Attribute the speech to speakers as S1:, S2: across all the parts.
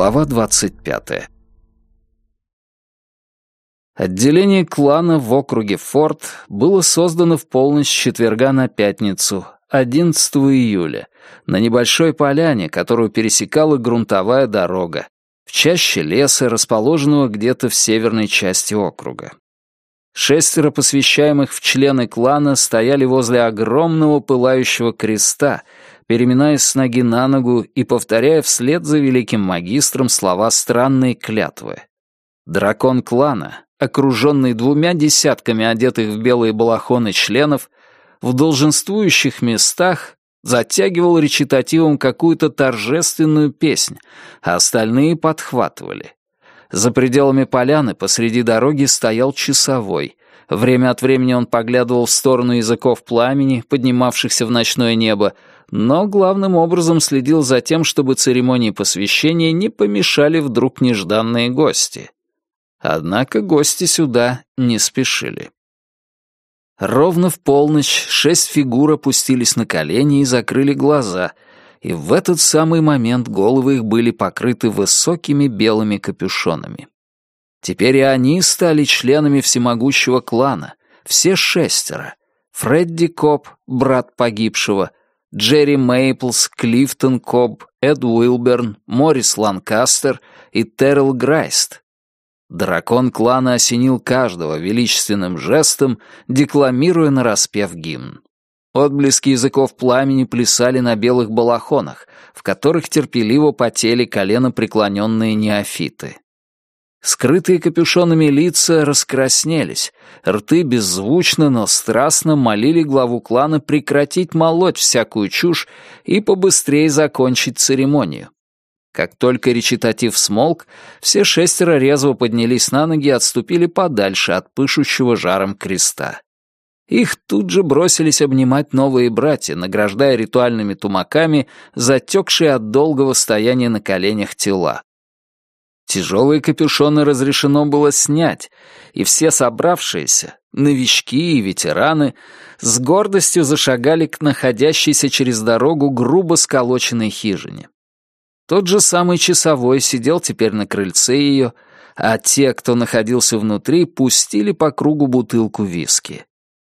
S1: Глава 25. Отделение клана в округе Форт было создано в полночь с четверга на пятницу, 11 июля, на небольшой поляне, которую пересекала грунтовая дорога, в чаще леса, расположенного где-то в северной части округа. Шестеро посвящаемых в члены клана стояли возле огромного пылающего креста, переминаясь с ноги на ногу и повторяя вслед за великим магистром слова странной клятвы. Дракон клана, окруженный двумя десятками одетых в белые балахоны членов, в долженствующих местах затягивал речитативом какую-то торжественную песнь, а остальные подхватывали. За пределами поляны посреди дороги стоял часовой. Время от времени он поглядывал в сторону языков пламени, поднимавшихся в ночное небо, но главным образом следил за тем, чтобы церемонии посвящения не помешали вдруг нежданные гости. Однако гости сюда не спешили. Ровно в полночь шесть фигур опустились на колени и закрыли глаза, и в этот самый момент головы их были покрыты высокими белыми капюшонами. Теперь и они стали членами всемогущего клана, все шестеро. Фредди Коб, брат погибшего, Джерри Мейплс, Клифтон Коб, Эд Уилберн, Морис Ланкастер и Террел Грайст. Дракон клана осенил каждого величественным жестом, декламируя нараспев гимн. Отблески языков пламени плясали на белых балахонах, в которых терпеливо потели колено преклоненные неофиты. Скрытые капюшонами лица раскраснелись, рты беззвучно, но страстно молили главу клана прекратить молоть всякую чушь и побыстрее закончить церемонию. Как только речитатив смолк, все шестеро резво поднялись на ноги и отступили подальше от пышущего жаром креста. Их тут же бросились обнимать новые братья, награждая ритуальными тумаками затекшие от долгого стояния на коленях тела. Тяжелые капюшоны разрешено было снять, и все собравшиеся, новички и ветераны, с гордостью зашагали к находящейся через дорогу грубо сколоченной хижине. Тот же самый часовой сидел теперь на крыльце ее, а те, кто находился внутри, пустили по кругу бутылку виски.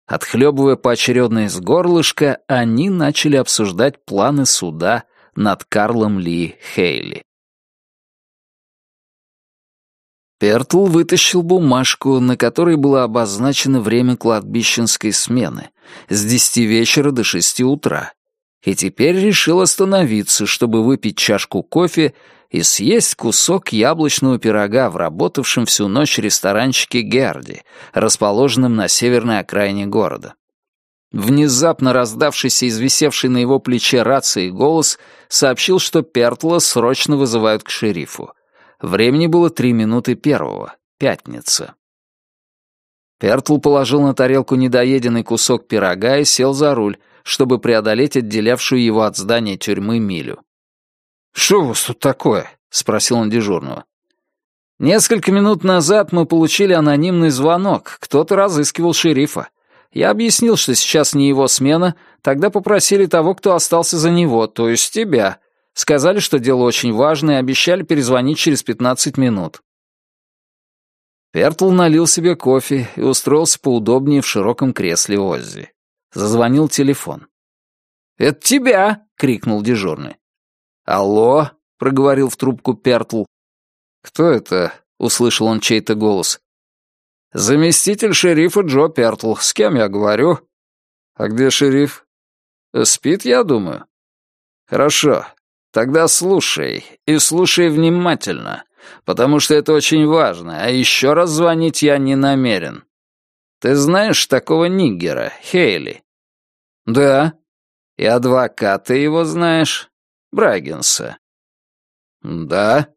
S1: Отхлебывая поочередно из горлышка, они начали обсуждать планы суда над Карлом Ли Хейли. Пертл вытащил бумажку, на которой было обозначено время кладбищенской смены с десяти вечера до шести утра, и теперь решил остановиться, чтобы выпить чашку кофе и съесть кусок яблочного пирога в работавшем всю ночь ресторанчике Герди, расположенном на северной окраине города. Внезапно раздавшийся из висевшей на его плече рации голос сообщил, что Пертла срочно вызывают к шерифу. Времени было три минуты первого. Пятница. Пертл положил на тарелку недоеденный кусок пирога и сел за руль, чтобы преодолеть отделявшую его от здания тюрьмы милю. «Что у вас тут такое?» — спросил он дежурного. «Несколько минут назад мы получили анонимный звонок. Кто-то разыскивал шерифа. Я объяснил, что сейчас не его смена, тогда попросили того, кто остался за него, то есть тебя. Сказали, что дело очень важное, обещали перезвонить через пятнадцать минут. Пертл налил себе кофе и устроился поудобнее в широком кресле Оззи. Зазвонил телефон. «Это тебя!» — крикнул дежурный. «Алло!» — проговорил в трубку Пертл. «Кто это?» — услышал он чей-то голос. «Заместитель шерифа Джо Пертл. С кем я говорю?» «А где шериф?» «Спит, я думаю». «Хорошо. Тогда слушай, и слушай внимательно, потому что это очень важно, а еще раз звонить я не намерен. Ты знаешь такого ниггера, Хейли? Да. И адвоката его знаешь? Брагинса. Да.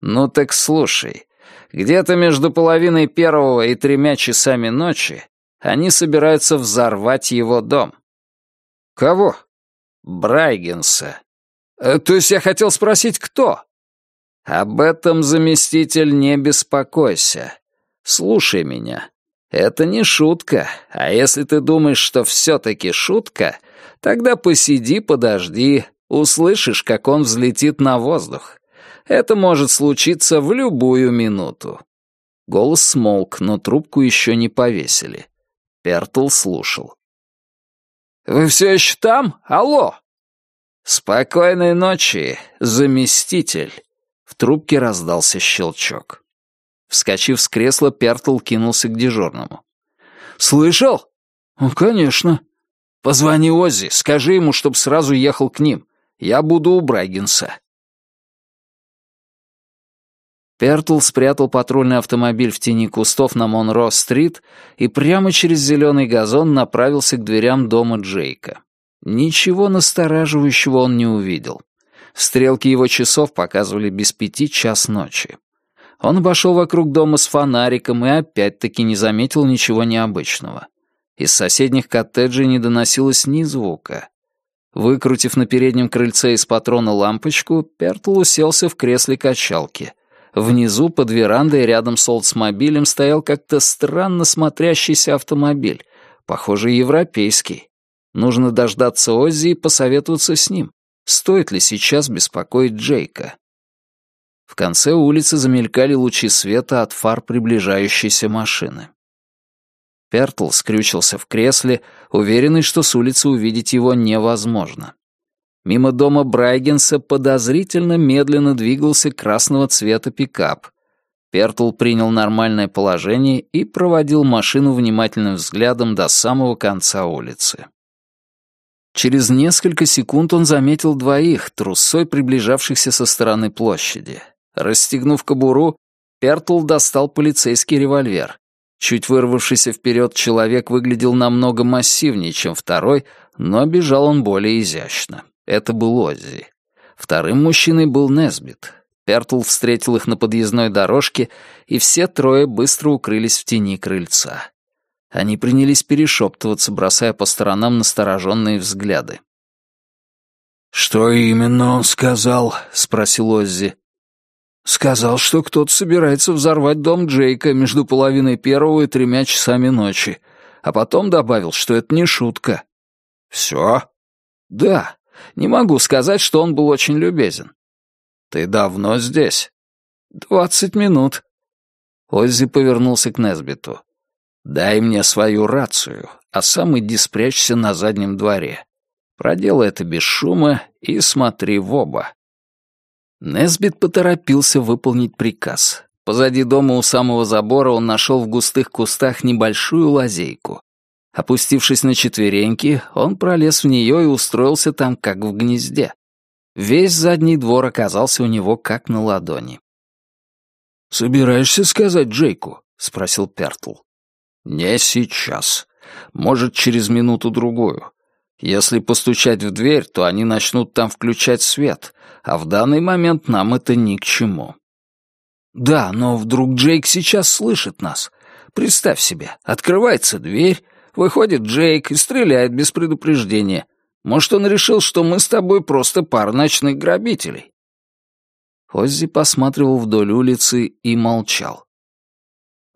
S1: Ну так слушай, где-то между половиной первого и тремя часами ночи они собираются взорвать его дом. Кого? Брайгенса. Э, то есть я хотел спросить, кто? Об этом, заместитель, не беспокойся. Слушай меня. Это не шутка, а если ты думаешь, что все-таки шутка, тогда посиди, подожди, услышишь, как он взлетит на воздух. Это может случиться в любую минуту». Голос смолк, но трубку еще не повесили. Пертл слушал. «Вы все еще там? Алло!» «Спокойной ночи, заместитель!» В трубке раздался щелчок. Вскочив с кресла, Пертл кинулся к дежурному. «Слышал?» «Ну, конечно». «Позвони Оззи, скажи ему, чтоб сразу ехал к ним. Я буду у Брайгенса». Пертл спрятал патрульный автомобиль в тени кустов на Монро-стрит и прямо через зеленый газон направился к дверям дома Джейка. Ничего настораживающего он не увидел. Стрелки его часов показывали без пяти час ночи. Он обошел вокруг дома с фонариком и опять-таки не заметил ничего необычного. Из соседних коттеджей не доносилось ни звука. Выкрутив на переднем крыльце из патрона лампочку, Пертл уселся в кресле качалки — Внизу, под верандой, рядом с Олдсмобилем, стоял как-то странно смотрящийся автомобиль, похоже, европейский. Нужно дождаться Оззи и посоветоваться с ним. Стоит ли сейчас беспокоить Джейка? В конце улицы замелькали лучи света от фар приближающейся машины. Пертл скрючился в кресле, уверенный, что с улицы увидеть его невозможно. Мимо дома Брайгенса подозрительно медленно двигался красного цвета пикап. Пертл принял нормальное положение и проводил машину внимательным взглядом до самого конца улицы. Через несколько секунд он заметил двоих, трусой приближавшихся со стороны площади. Расстегнув кобуру, Пертл достал полицейский револьвер. Чуть вырвавшийся вперед человек выглядел намного массивнее, чем второй, но бежал он более изящно. Это был Оззи. Вторым мужчиной был Несбит. Пертл встретил их на подъездной дорожке, и все трое быстро укрылись в тени крыльца. Они принялись перешептываться, бросая по сторонам настороженные взгляды. «Что именно он сказал?» — спросил Оззи. «Сказал, что кто-то собирается взорвать дом Джейка между половиной первого и тремя часами ночи, а потом добавил, что это не шутка». «Все?» «Да. Не могу сказать, что он был очень любезен. «Ты давно здесь?» «Двадцать минут». Оззи повернулся к Несбиту. «Дай мне свою рацию, а сам иди спрячься на заднем дворе. Проделай это без шума и смотри в оба». Несбит поторопился выполнить приказ. Позади дома у самого забора он нашел в густых кустах небольшую лазейку. Опустившись на четвереньки, он пролез в нее и устроился там, как в гнезде. Весь задний двор оказался у него как на ладони. «Собираешься сказать Джейку?» — спросил Пертл. «Не сейчас. Может, через минуту-другую. Если постучать в дверь, то они начнут там включать свет, а в данный момент нам это ни к чему». «Да, но вдруг Джейк сейчас слышит нас. Представь себе, открывается дверь, Выходит Джейк и стреляет без предупреждения. Может, он решил, что мы с тобой просто пара ночных грабителей?» Оззи посматривал вдоль улицы и молчал.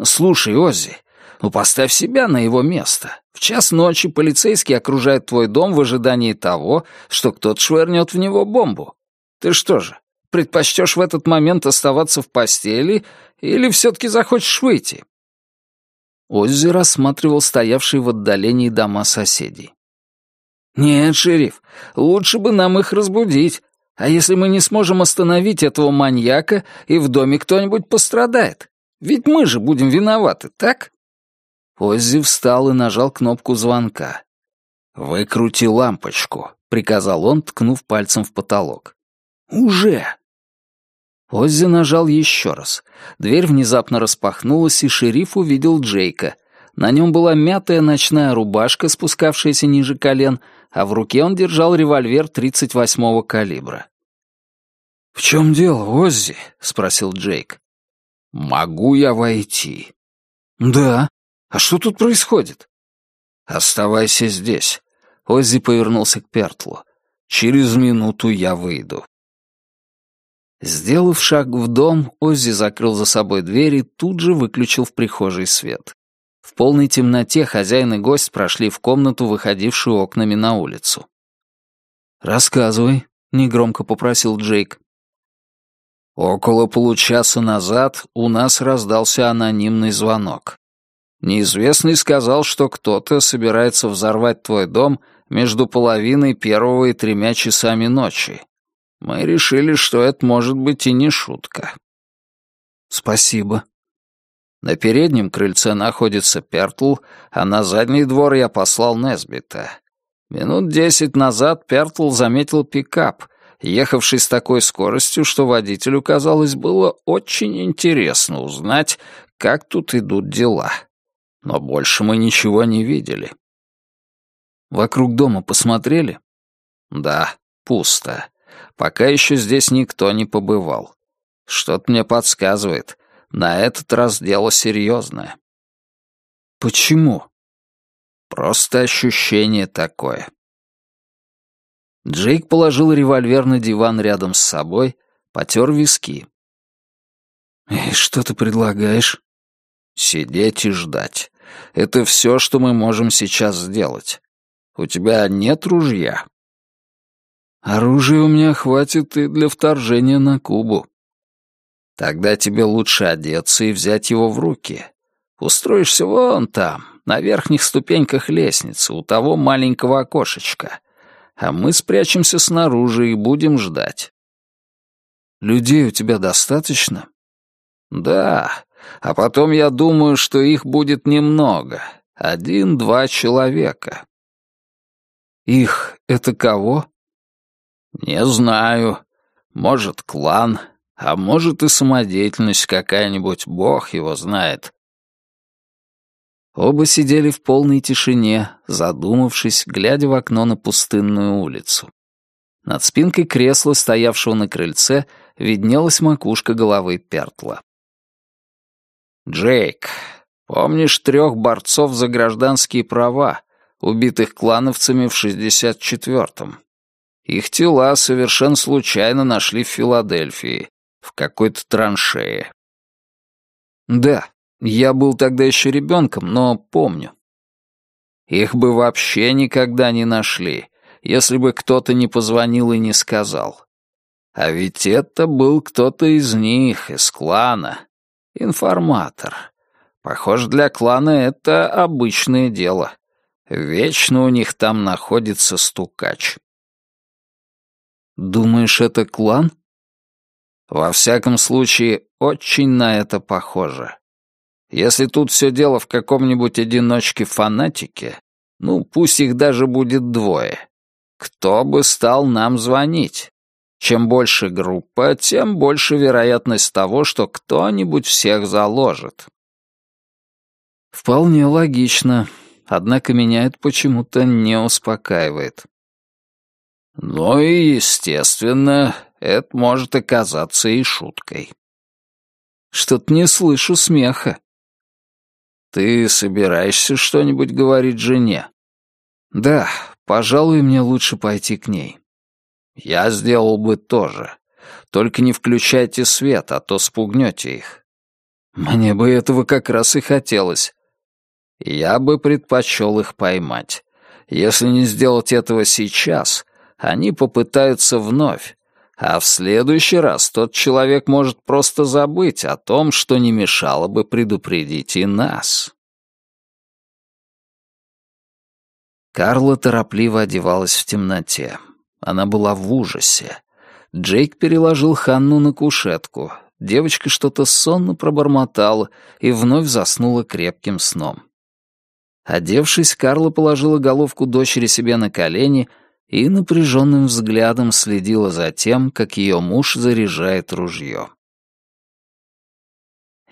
S1: «Слушай, Оззи, ну поставь себя на его место. В час ночи полицейский окружает твой дом в ожидании того, что кто-то швырнет в него бомбу. Ты что же, предпочтешь в этот момент оставаться в постели или все-таки захочешь выйти?» Оззи рассматривал стоявшие в отдалении дома соседей. «Нет, шериф, лучше бы нам их разбудить. А если мы не сможем остановить этого маньяка, и в доме кто-нибудь пострадает? Ведь мы же будем виноваты, так?» Оззи встал и нажал кнопку звонка. «Выкрути лампочку», — приказал он, ткнув пальцем в потолок. «Уже!» Оззи нажал еще раз. Дверь внезапно распахнулась, и шериф увидел Джейка. На нем была мятая ночная рубашка, спускавшаяся ниже колен, а в руке он держал револьвер 38-го калибра. «В чем дело, Оззи?» — спросил Джейк. «Могу я войти?» «Да. А что тут происходит?» «Оставайся здесь». Оззи повернулся к Пертлу. «Через минуту я выйду». Сделав шаг в дом, Оззи закрыл за собой дверь и тут же выключил в прихожей свет. В полной темноте хозяин и гость прошли в комнату, выходившую окнами на улицу. «Рассказывай», — негромко попросил Джейк. Около получаса назад у нас раздался анонимный звонок. Неизвестный сказал, что кто-то собирается взорвать твой дом между половиной первого и тремя часами ночи. Мы решили, что это может быть и не шутка. Спасибо. На переднем крыльце находится Пертл, а на задний двор я послал Несбита. Минут десять назад Пертл заметил пикап, ехавший с такой скоростью, что водителю, казалось, было очень интересно узнать, как тут идут дела. Но больше мы ничего не видели. Вокруг дома посмотрели? Да, пусто. Пока еще здесь никто не побывал. Что-то мне подсказывает. На этот раз дело серьезное. Почему? Просто ощущение такое. Джейк положил револьвер на диван рядом с собой, потер виски. «И что ты предлагаешь?» «Сидеть и ждать. Это все, что мы можем сейчас сделать. У тебя нет ружья?» «Оружия у меня хватит и для вторжения на Кубу». «Тогда тебе лучше одеться и взять его в руки. Устроишься вон там, на верхних ступеньках лестницы, у того маленького окошечка, а мы спрячемся снаружи и будем ждать». «Людей у тебя достаточно?» «Да, а потом я думаю, что их будет немного. Один-два человека». «Их — это кого?» «Не знаю. Может, клан, а может и самодеятельность какая-нибудь, бог его знает». Оба сидели в полной тишине, задумавшись, глядя в окно на пустынную улицу. Над спинкой кресла, стоявшего на крыльце, виднелась макушка головы Пертла. «Джейк, помнишь трех борцов за гражданские права, убитых клановцами в 64-м? Их тела совершенно случайно нашли в Филадельфии, в какой-то траншее». «Да, я был тогда еще ребенком, но помню». «Их бы вообще никогда не нашли, если бы кто-то не позвонил и не сказал. А ведь это был кто-то из них, из клана, Информатор. Похоже, для клана это обычное дело. Вечно у них там находится стукач. Думаешь, это клан? Во всяком случае, очень на это похоже. Если тут все дело в каком-нибудь одиночке-фанатике, ну, пусть их даже будет двое, кто бы стал нам звонить? Чем больше группа, тем больше вероятность того, что кто-нибудь всех заложит. Вполне логично, однако меня это почему-то не успокаивает. Ну и, естественно, это может оказаться и шуткой. Что-то не слышу смеха. Ты собираешься что-нибудь говорить жене? Да, пожалуй, мне лучше пойти к ней. Я сделал бы тоже. Только не включайте свет, а то спугнете их. Мне бы этого как раз и хотелось. Я бы предпочел их поймать. Если не сделать этого сейчас, они попытаются вновь, а в следующий раз тот человек может просто забыть о том, что не мешало бы предупредить и нас. Карла торопливо одевалась в темноте. Она была в ужасе. Джейк переложил Ханну на кушетку. Девочка что-то сонно пробормотала и вновь заснула крепким сном. Одевшись, Карла положила головку дочери себе на колени и напряженным взглядом следила за тем, как ее муж заряжает ружье.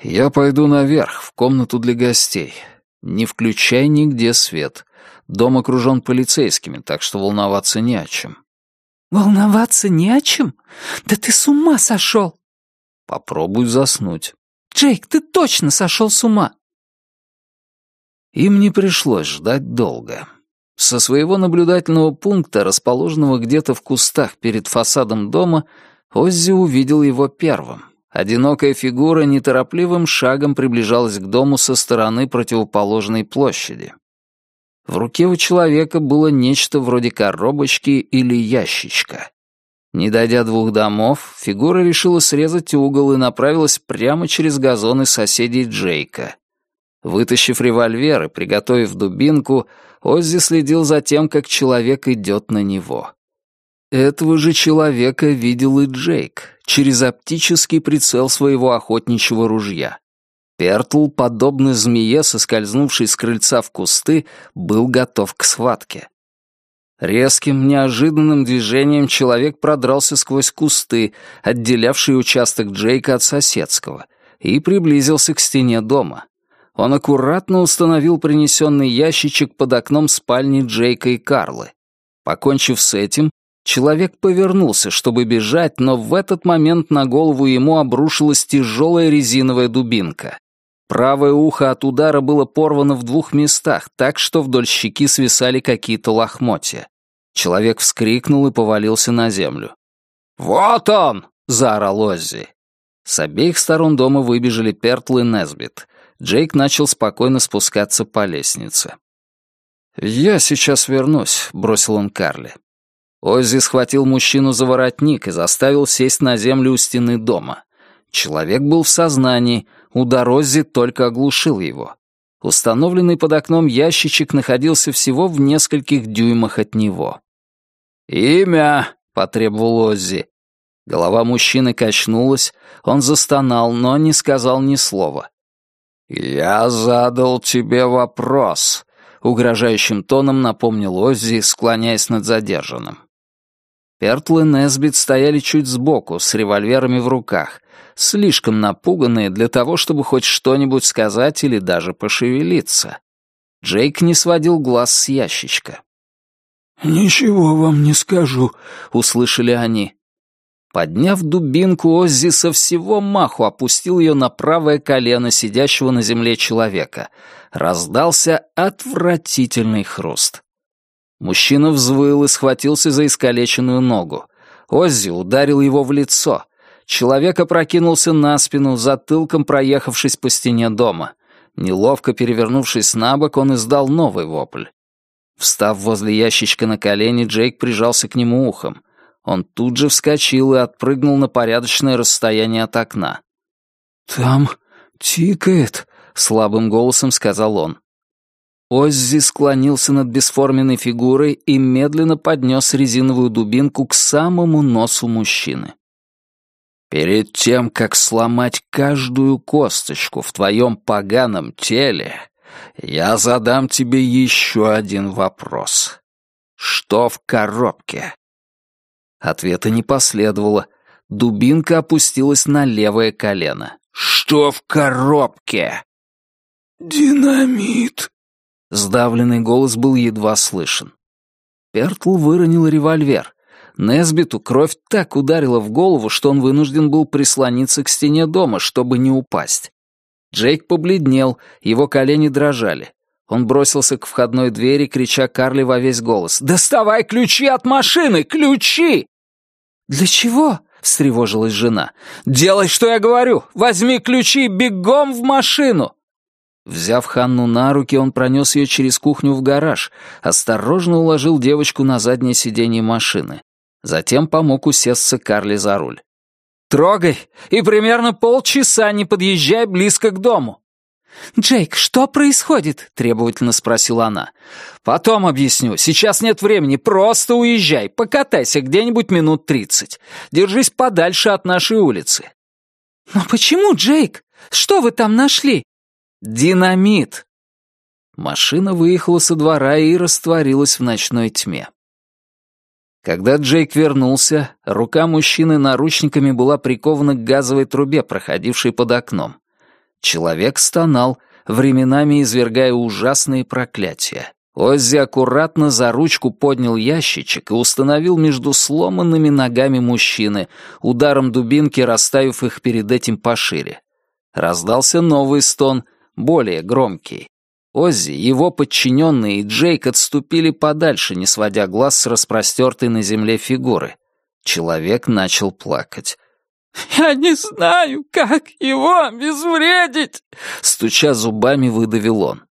S1: «Я пойду наверх, в комнату для гостей. Не включай нигде свет. Дом окружен полицейскими, так что волноваться не о чем.
S2: «Волноваться не о чем? Да ты с ума сошел!»
S1: «Попробуй заснуть».
S2: «Джейк, ты точно сошел с ума!»
S1: Им не пришлось ждать долго. Со своего наблюдательного пункта, расположенного где-то в кустах перед фасадом дома, Оззи увидел его первым. Одинокая фигура неторопливым шагом приближалась к дому со стороны противоположной площади. В руке у человека было нечто вроде коробочки или ящичка. Не дойдя двух домов, фигура решила срезать угол и направилась прямо через газоны соседей Джейка. Вытащив револьвер и приготовив дубинку, Оззи следил за тем, как человек идет на него. Этого же человека видел и Джейк через оптический прицел своего охотничьего ружья. Пертл, подобно змее, соскользнувшей с крыльца в кусты, был готов к схватке. Резким, неожиданным движением человек продрался сквозь кусты, отделявшие участок Джейка от соседского, и приблизился к стене дома. Он аккуратно установил принесенный ящичек под окном спальни Джейка и Карлы. Покончив с этим, человек повернулся, чтобы бежать, но в этот момент на голову ему обрушилась тяжелая резиновая дубинка. Правое ухо от удара было порвано в двух местах, так что вдоль щеки свисали какие-то лохмотья. Человек вскрикнул и повалился на землю. «Вот он!» — заорал Оззи. С обеих сторон дома выбежали Пертл и Несбит. Джейк начал спокойно спускаться по лестнице. «Я сейчас вернусь», — бросил он Карли. Оззи схватил мужчину за воротник и заставил сесть на землю у стены дома. Человек был в сознании, Удар Оззи только оглушил его. Установленный под окном ящичек находился всего в нескольких дюймах от него. «Имя!» — потребовал Оззи. Голова мужчины качнулась, он застонал, но не сказал ни слова. «Я задал тебе вопрос», — угрожающим тоном напомнил Оззи, склоняясь над задержанным. Пертл и Несбит стояли чуть сбоку, с револьверами в руках, слишком напуганные для того, чтобы хоть что-нибудь сказать или даже пошевелиться. Джейк не сводил глаз с ящичка.
S3: «Ничего вам не скажу», — услышали они.
S1: Подняв дубинку, Оззи со всего маху опустил ее на правое колено сидящего на земле человека. Раздался отвратительный хруст. Мужчина взвыл и схватился за искалеченную ногу. Оззи ударил его в лицо. Человек опрокинулся на спину, затылком проехавшись по стене дома. Неловко перевернувшись на бок, он издал новый вопль. Встав возле ящичка на колени, Джейк прижался к нему ухом. Он тут же вскочил и отпрыгнул на порядочное расстояние от окна.
S3: «Там тикает», — слабым голосом сказал он.
S1: Оззи склонился над бесформенной фигурой и медленно поднес резиновую дубинку к самому носу мужчины. Перед тем, как сломать каждую косточку в твоем поганом теле, я задам тебе еще один вопрос. Что в коробке? Ответа не последовало. Дубинка опустилась на левое колено. Что в коробке?
S3: Динамит.
S1: Сдавленный голос был едва слышен. Пертл выронил револьвер. Несбиту кровь так ударила в голову, что он вынужден был прислониться к стене дома, чтобы не упасть. Джейк побледнел, его колени дрожали. Он бросился к входной двери, крича Карли во весь голос. «Доставай ключи от машины! Ключи!»
S2: «Для чего?» — встревожилась жена.
S1: «Делай, что я говорю! Возьми ключи бегом в машину!» Взяв Ханну на руки, он пронес ее через кухню в гараж, осторожно уложил девочку на заднее сиденье машины. Затем помог усесться Карли за руль. «Трогай, и примерно полчаса не подъезжай близко к дому».
S2: «Джейк, что происходит?» — требовательно спросила она.
S1: «Потом объясню. Сейчас нет времени. Просто уезжай. Покатайся где-нибудь минут тридцать. Держись подальше от нашей улицы».
S2: «Но почему, Джейк? Что вы там нашли?»
S1: «Динамит». Машина выехала со двора и растворилась в ночной тьме. Когда Джейк вернулся, рука мужчины наручниками была прикована к газовой трубе, проходившей под окном. Человек стонал, временами извергая ужасные проклятия. Оззи аккуратно за ручку поднял ящичек и установил между сломанными ногами мужчины, ударом дубинки расставив их перед этим пошире. Раздался новый стон, более громкий. Оззи, его подчиненные и Джейк отступили подальше, не сводя глаз с распростертой на земле фигуры. Человек начал плакать.
S2: «Я не знаю, как его обезвредить!»
S1: Стуча зубами, выдавил он.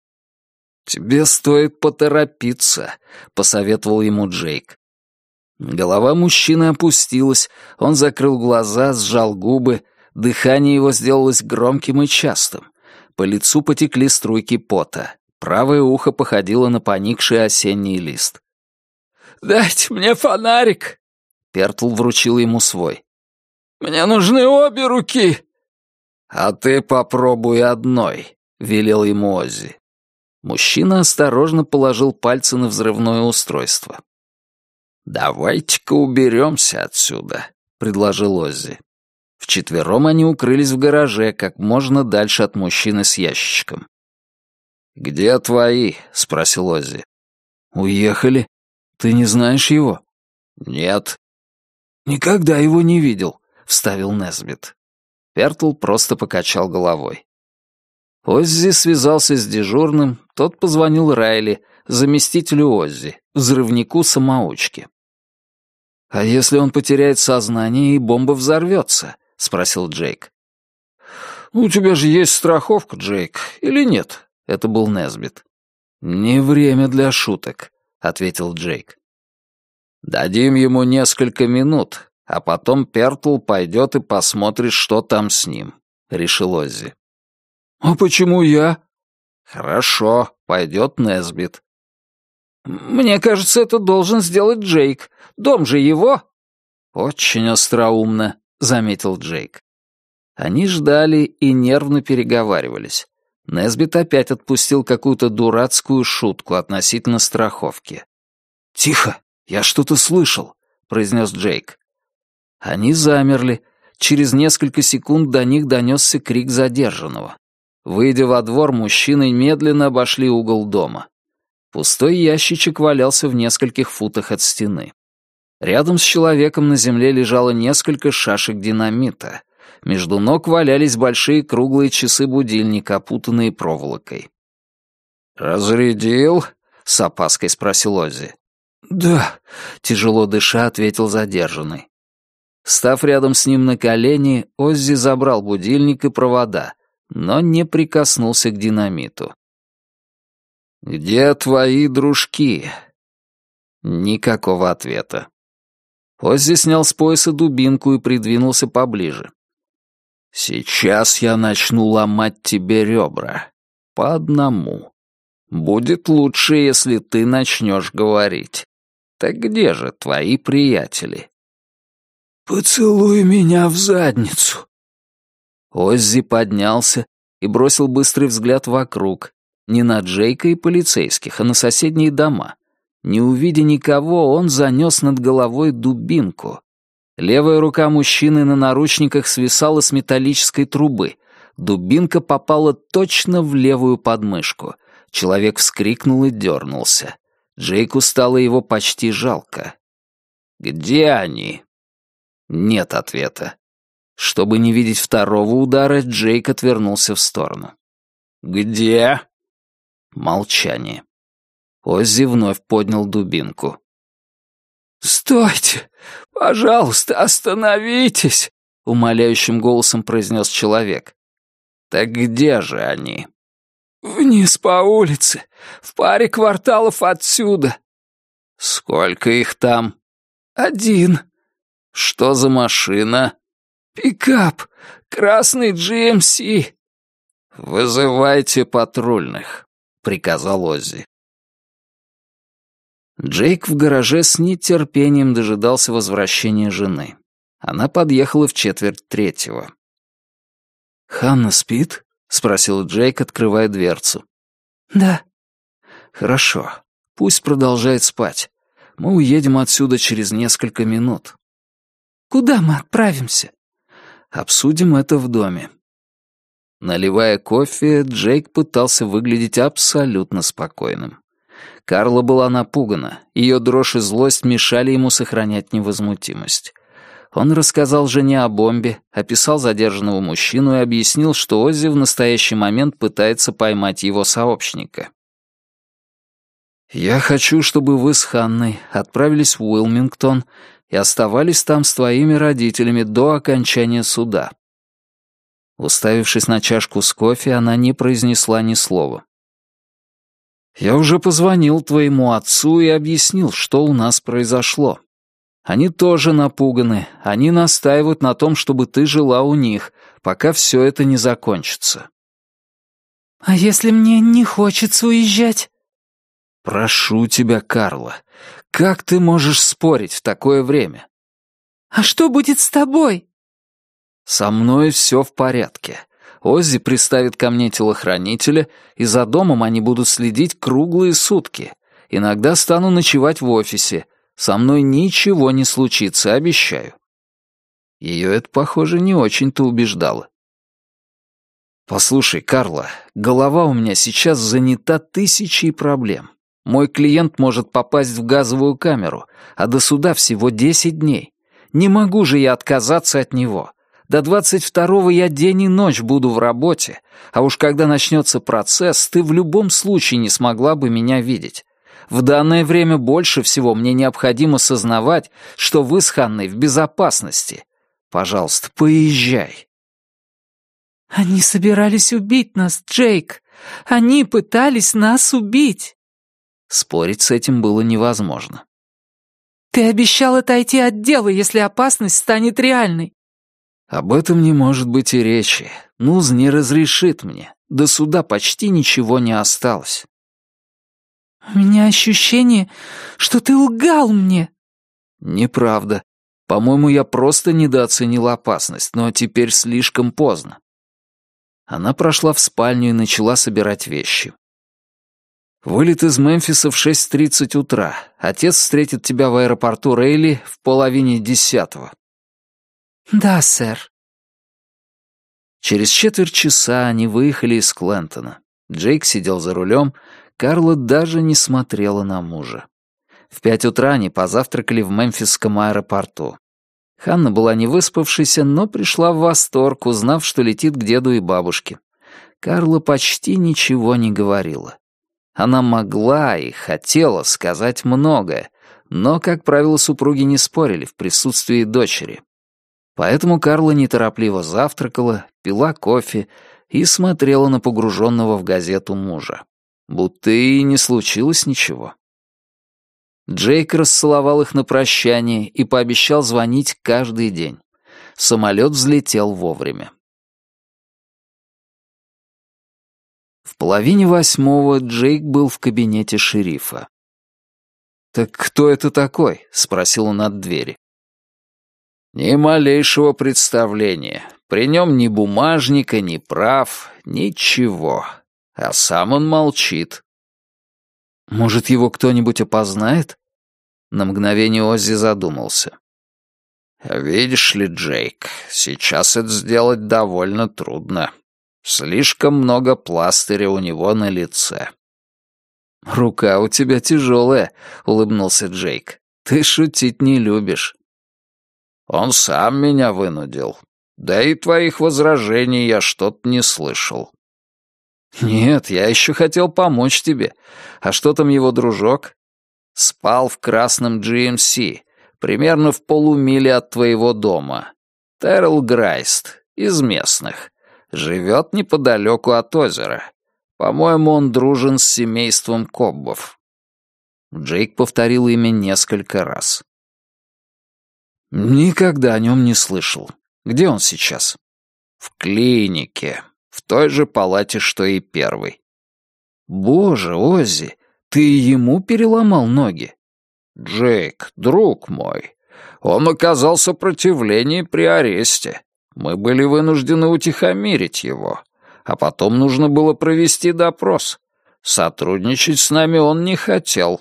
S1: «Тебе стоит поторопиться», — посоветовал ему Джейк. Голова мужчины опустилась, он закрыл глаза, сжал губы, дыхание его сделалось громким и частым. По лицу потекли струйки пота. Правое ухо походило на поникший осенний лист. «Дайте мне фонарик!» Пертл вручил ему свой. «Мне нужны обе руки!» «А ты попробуй одной», — велел ему Оззи. Мужчина осторожно положил пальцы на взрывное устройство. «Давайте-ка уберемся отсюда», — предложил Оззи. Вчетвером они укрылись в гараже как можно дальше от мужчины с ящичком. «Где твои?» — спросил Оззи. «Уехали. Ты не знаешь его?» «Нет». «Никогда его не видел», — вставил Несбит. Пертл просто покачал головой. Оззи связался с дежурным, тот позвонил Райли, заместителю Оззи, взрывнику-самоучке. «А если он потеряет сознание и бомба взорвется?» — спросил Джейк. «У тебя же есть страховка, Джейк, или нет?» — это был Несбит. «Не время для шуток», — ответил Джейк. «Дадим ему несколько минут, а потом Пертл пойдет и посмотрит, что там с ним», — решил Оззи. «А почему я?» «Хорошо, пойдет Несбит». «Мне кажется, это должен сделать Джейк. Дом же его». «Очень остроумно», — заметил Джейк. Они ждали и нервно переговаривались. Несбит опять отпустил какую-то дурацкую шутку относительно страховки. «Тихо, я что-то слышал», — произнес Джейк. Они замерли. Через несколько секунд до них донесся крик задержанного. Выйдя во двор, мужчины медленно обошли угол дома. Пустой ящичек валялся в нескольких футах от стены. Рядом с человеком на земле лежало несколько шашек динамита. Между ног валялись большие круглые часы будильника, опутанные проволокой. «Разрядил?» — с опаской спросил Оззи. «Да», — тяжело дыша ответил задержанный. Став рядом с ним на колени, Оззи забрал будильник и провода, но не прикоснулся к динамиту. «Где твои дружки?» Никакого ответа. Оззи снял с пояса дубинку и придвинулся поближе. «Сейчас я начну ломать тебе ребра. По одному. Будет лучше, если ты начнешь говорить. Так где же твои приятели?» «Поцелуй меня в задницу», Оззи поднялся и бросил быстрый взгляд вокруг, не на Джейка и полицейских, а на соседние дома. Не увидя никого, он занес над головой дубинку. Левая рука мужчины на наручниках свисала с металлической трубы. Дубинка попала точно в левую подмышку. Человек вскрикнул и дернулся. Джейку стало его почти жалко. «Где они?» Нет ответа. Чтобы не видеть второго удара, Джейк отвернулся в сторону. «Где?» Молчание. Оззи вновь поднял дубинку. «Стойте! Пожалуйста, остановитесь!» — умоляющим голосом произнес человек. «Так где же они?» «Вниз по улице, в паре кварталов отсюда». «Сколько их там?» «Один». «Что за машина?» «Пикап! Красный GMC!» «Вызывайте патрульных», — приказал Оззи. Джейк в гараже с нетерпением дожидался возвращения жены. Она подъехала в четверть третьего. «Ханна спит?» — спросил Джейк, открывая дверцу.
S2: «Да».
S1: «Хорошо. Пусть продолжает спать. Мы уедем отсюда через несколько минут».
S2: «Куда мы отправимся?»
S1: Обсудим это в доме». Наливая кофе, Джейк пытался выглядеть абсолютно спокойным. Карла была напугана, ее дрожь и злость мешали ему сохранять невозмутимость. Он рассказал жене о бомбе, описал задержанного мужчину и объяснил, что Оззи в настоящий момент пытается поймать его сообщника. «Я хочу, чтобы вы с Ханной отправились в Уилмингтон и оставались там с твоими родителями до окончания суда». Уставившись на чашку с кофе, она не произнесла ни слова. «Я уже позвонил твоему отцу и объяснил, что у нас произошло. Они тоже напуганы, они настаивают на том, чтобы ты жила у них, пока все это не закончится.
S2: «А если мне не хочется уезжать?»
S1: «Прошу тебя, Карла, как ты можешь спорить в такое время?»
S2: «А что будет с тобой?»
S1: «Со мной все в порядке. Оззи приставит ко мне телохранителя, и за домом они будут следить круглые сутки. Иногда стану ночевать в офисе. Со мной ничего не случится, обещаю». Ее это, похоже, не очень-то убеждало. «Послушай, Карла, голова у меня сейчас занята тысячей проблем. Мой клиент может попасть в газовую камеру, а до суда всего десять дней. Не могу же я отказаться от него. До двадцать второго я день и ночь буду в работе, а уж когда начнется процесс, ты в любом случае не смогла бы меня видеть. В данное время больше всего мне необходимо сознавать, что вы с Ханной в безопасности. Пожалуйста, поезжай.
S2: Они собирались убить нас, Джейк. Они пытались нас убить.
S1: Спорить с этим было невозможно.
S2: «Ты обещал отойти от дела, если опасность станет реальной».
S1: «Об этом не может быть и речи. Нуз не разрешит мне. До суда почти ничего не осталось».
S2: «У меня ощущение, что ты лгал мне».
S1: «Неправда. По-моему, я просто недооценил опасность, но теперь слишком поздно». Она прошла в спальню и начала собирать вещи. Вылет из Мемфиса в 6.30 утра. Отец встретит тебя в аэропорту Рейли в половине десятого.
S2: Да, сэр.
S1: Через четверть часа они выехали из Клентона. Джейк сидел за рулем, Карла даже не смотрела на мужа. В пять утра они позавтракали в Мемфисском аэропорту. Ханна была не выспавшейся, но пришла в восторг, узнав, что летит к деду и бабушке. Карла почти ничего не говорила. Она могла и хотела сказать многое, но, как правило, супруги не спорили в присутствии дочери. Поэтому Карла неторопливо завтракала, пила кофе и смотрела на погруженного в газету мужа. Будто и не случилось ничего. Джейк расцеловал их на прощание и пообещал звонить каждый день. Самолет взлетел вовремя. В половине восьмого Джейк был в кабинете шерифа. «Так кто это такой?» — спросил он от двери. «Ни малейшего представления. При нем ни бумажника, ни прав, ничего. А сам он молчит». «Может, его кто-нибудь опознает?» На мгновение Оззи задумался. «Видишь ли, Джейк, сейчас это сделать довольно трудно. Слишком много пластыря у него на лице. «Рука у тебя тяжелая», — улыбнулся Джейк. «Ты шутить не любишь». «Он сам меня вынудил. Да и твоих возражений я что-то не слышал». «Нет, я еще хотел помочь тебе. А что там его дружок?» «Спал в красном GMC, примерно в полумиле от твоего дома. Террел Грайст, из местных. Живет неподалеку от озера. По-моему, он дружен с семейством Коббов. Джейк повторил имя несколько раз. Никогда о нем не слышал. Где он сейчас? В клинике. В той же палате, что и первый. Боже, Оззи, ты ему переломал ноги? Джейк, друг мой, он оказал сопротивление при аресте. Мы были вынуждены утихомирить его, а потом нужно было провести допрос. Сотрудничать с нами он не хотел.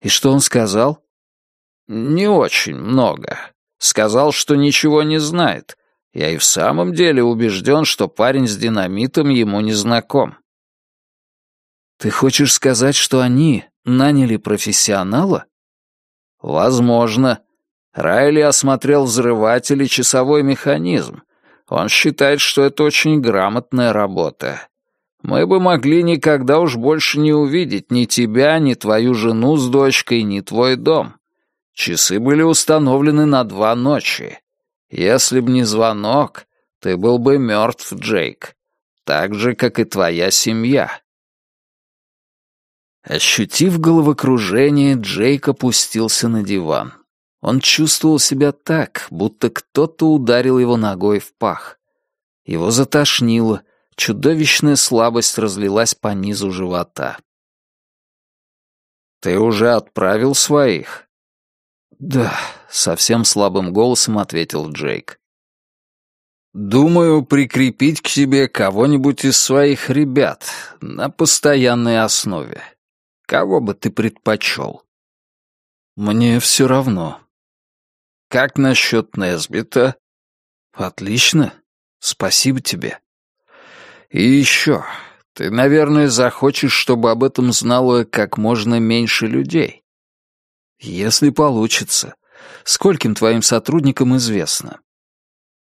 S1: И что он сказал? Не очень много. Сказал, что ничего не знает. Я и в самом деле убежден, что парень с динамитом ему не знаком. Ты хочешь сказать, что они наняли профессионала? Возможно. Райли осмотрел взрыватель и часовой механизм. Он считает, что это очень грамотная работа. Мы бы могли никогда уж больше не увидеть ни тебя, ни твою жену с дочкой, ни твой дом. Часы были установлены на два ночи. Если б не звонок, ты был бы мертв, Джейк. Так же, как и твоя семья. Ощутив головокружение, Джейк опустился на диван. Он чувствовал себя так, будто кто-то ударил его ногой в пах. Его затошнило, чудовищная слабость разлилась по низу живота. «Ты уже отправил своих?» «Да», — совсем слабым голосом ответил Джейк. «Думаю, прикрепить к себе кого-нибудь из своих ребят на постоянной основе. Кого бы ты предпочел?» «Мне все равно». «Как насчет Несбита?» «Отлично. Спасибо тебе». «И еще, ты, наверное, захочешь, чтобы об этом знало как можно меньше людей». «Если получится. Скольким твоим сотрудникам известно?»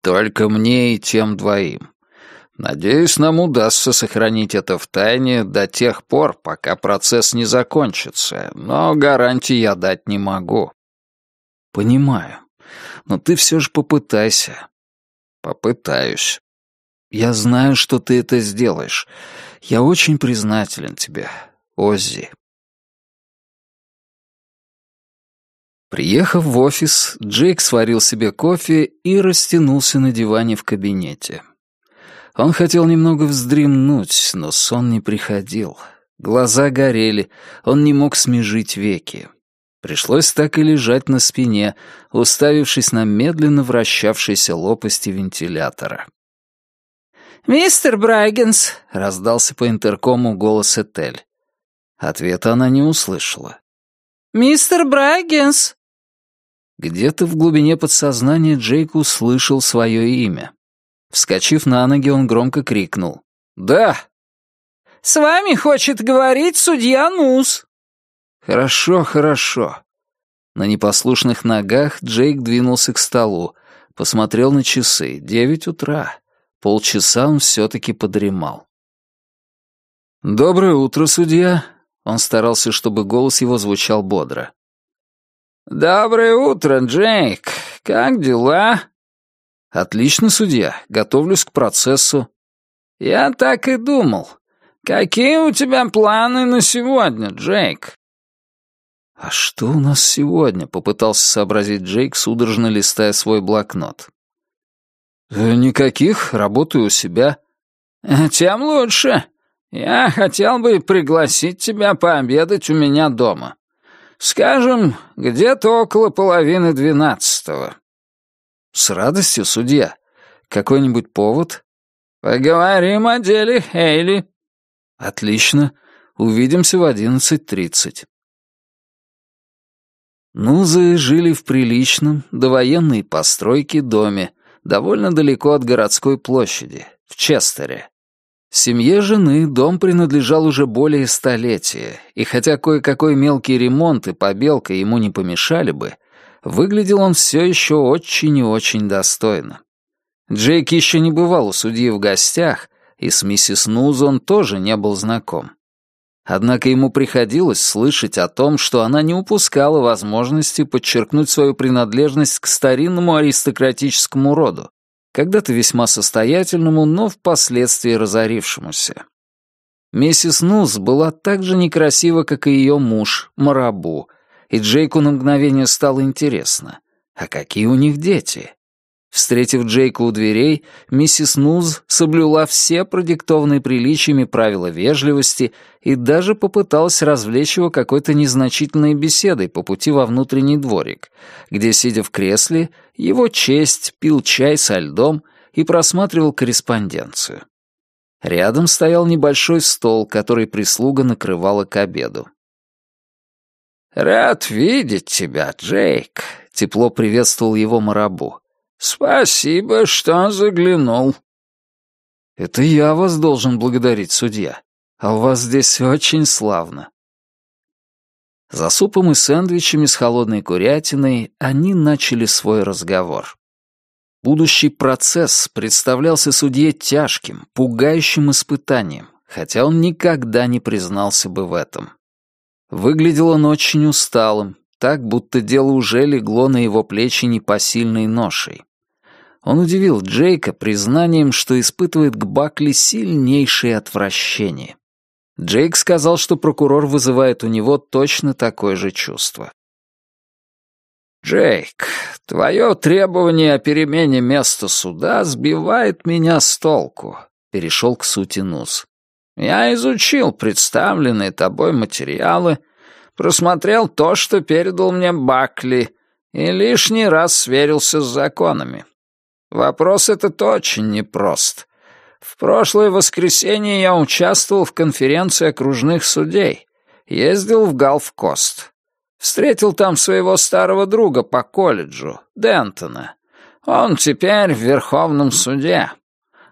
S1: «Только мне и тем двоим. Надеюсь, нам удастся сохранить это в тайне до тех пор, пока процесс не закончится, но гарантий я дать не могу». «Понимаю. Но ты все же попытайся». «Попытаюсь». Я знаю, что ты это сделаешь. Я очень признателен тебе, Оззи. Приехав в офис, Джейк сварил себе кофе и растянулся на диване в кабинете. Он хотел немного вздремнуть, но сон не приходил. Глаза горели, он не мог смежить веки. Пришлось так и лежать на спине, уставившись на медленно вращавшиеся лопасти вентилятора.
S2: «Мистер Брайгенс!» — раздался по интеркому голос Этель.
S1: Ответа она не услышала.
S2: «Мистер Брайгенс!»
S1: Где-то в глубине подсознания Джейк услышал свое имя. Вскочив на ноги, он громко крикнул. «Да!»
S2: «С вами хочет говорить судья Нус!»
S1: «Хорошо, хорошо». На непослушных ногах Джейк двинулся к столу, посмотрел на часы. Девять утра. Полчаса он все-таки подремал. «Доброе утро, судья!» Он старался, чтобы голос его звучал бодро.
S4: «Доброе утро, Джейк! Как дела?»
S1: «Отлично, судья. Готовлюсь к процессу».
S4: «Я так и думал. Какие у тебя планы на сегодня, Джейк?»
S1: «А что у нас сегодня?» — попытался сообразить Джейк, судорожно листая свой блокнот. Э, «Никаких, работаю у себя».
S4: Э, «Тем лучше. Я хотел бы пригласить тебя пообедать у меня дома. Скажем, где-то около половины двенадцатого».
S1: «С радостью, судья. Какой-нибудь повод?»
S4: «Поговорим о деле Хейли».
S1: «Отлично. Увидимся в одиннадцать тридцать». Нузы жили в приличном, довоенной постройке доме, довольно далеко от городской площади, в Честере. Семье жены дом принадлежал уже более столетия, и хотя кое-какой мелкий ремонт и побелка ему не помешали бы, выглядел он все еще очень и очень достойно. Джейк еще не бывал у судьи в гостях, и с миссис Нуз он тоже не был знаком. Однако ему приходилось слышать о том, что она не упускала возможности подчеркнуть свою принадлежность к старинному аристократическому роду, когда-то весьма состоятельному, но впоследствии разорившемуся. Миссис Нуз была так же некрасива, как и ее муж, Марабу, и Джейку на мгновение стало интересно, а какие у них дети? Встретив Джейка у дверей, миссис Нуз соблюла все продиктованные приличиями правила вежливости и даже попыталась развлечь его какой-то незначительной беседой по пути во внутренний дворик, где, сидя в кресле, его честь пил чай со льдом и просматривал корреспонденцию. Рядом стоял небольшой стол, который прислуга накрывала к обеду.
S4: «Рад видеть тебя, Джейк», — тепло приветствовал его Марабу. «Спасибо, что заглянул».
S1: «Это я вас должен благодарить, судья. А у вас здесь очень славно». За супом и сэндвичами с холодной курятиной они начали свой разговор. Будущий процесс представлялся судье тяжким, пугающим испытанием, хотя он никогда не признался бы в этом. Выглядел он очень усталым, так, будто дело уже легло на его плечи непосильной ношей. Он удивил Джейка признанием, что испытывает к Бакли сильнейшее отвращение. Джейк сказал, что прокурор вызывает у него точно такое же чувство.
S4: «Джейк, твое требование о перемене места суда сбивает меня с толку», — перешел к сути Нус. «Я изучил представленные тобой материалы, просмотрел то, что передал мне Бакли, и лишний раз сверился с законами. Вопрос этот очень непрост. В прошлое воскресенье я участвовал в конференции окружных судей, ездил в Галф-Кост. Встретил там своего старого друга по колледжу, Дентона. Он теперь в Верховном суде.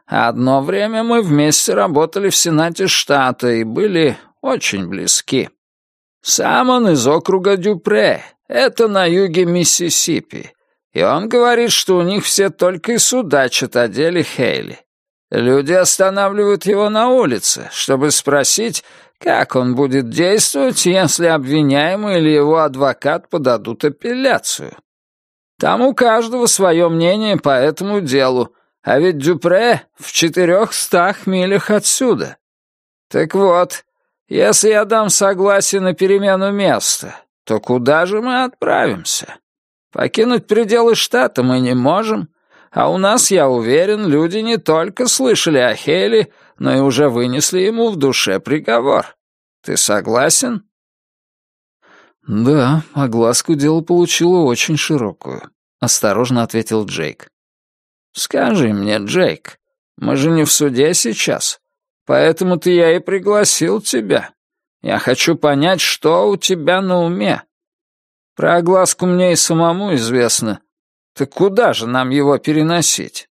S4: Одно время мы вместе работали в Сенате штата и были очень близки. Сам он из округа Дюпре, это на юге Миссисипи. И он говорит, что у них все только и судачат о деле Хейли. Люди останавливают его на улице, чтобы спросить, как он будет действовать, если обвиняемый или его адвокат подадут апелляцию? Там у каждого свое мнение по этому делу, а ведь Дюпре в четырехстах милях отсюда. Так вот, если я дам согласие на перемену места, то куда же мы отправимся? Покинуть пределы штата мы не можем, а у нас, я уверен, люди не только слышали о Хейли, но и уже вынесли ему в душе приговор. Ты согласен?»
S1: «Да, огласку дело получило очень широкую», — осторожно ответил Джейк.
S4: «Скажи мне, Джейк, мы же не в суде сейчас, поэтому-то я и пригласил тебя. Я хочу понять, что у тебя на уме. Про огласку мне и самому известно. Так куда же нам его переносить?»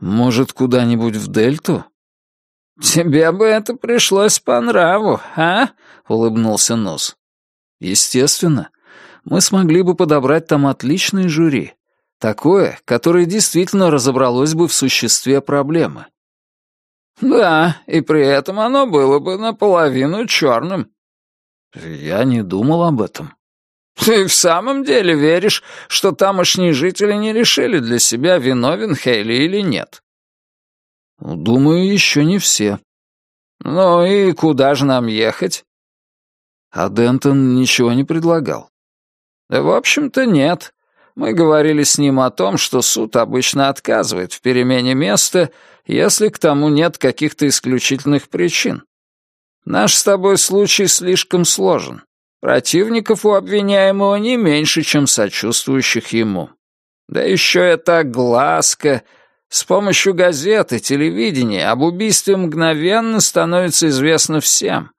S1: «Может, куда-нибудь в Дельту?»
S4: «Тебе бы это пришлось по нраву, а?» — улыбнулся Нос.
S1: «Естественно. Мы смогли бы подобрать там отличное жюри. Такое, которое действительно разобралось бы в существе проблемы».
S4: «Да, и при этом оно было бы наполовину черным».
S1: «Я не думал об этом».
S4: «Ты в самом деле веришь, что тамошние жители не решили для себя, виновен Хейли или нет?»
S1: «Думаю, еще не все».
S4: «Ну и куда же нам ехать?»
S1: А Дентон ничего не предлагал.
S4: «Да, в общем-то, нет. Мы говорили с ним о том, что суд обычно отказывает в перемене места, если к тому нет каких-то исключительных причин. Наш с тобой случай слишком сложен. Противников у обвиняемого не меньше, чем сочувствующих ему. Да еще это глазка. С помощью газеты, телевидения об убийстве мгновенно становится известно всем,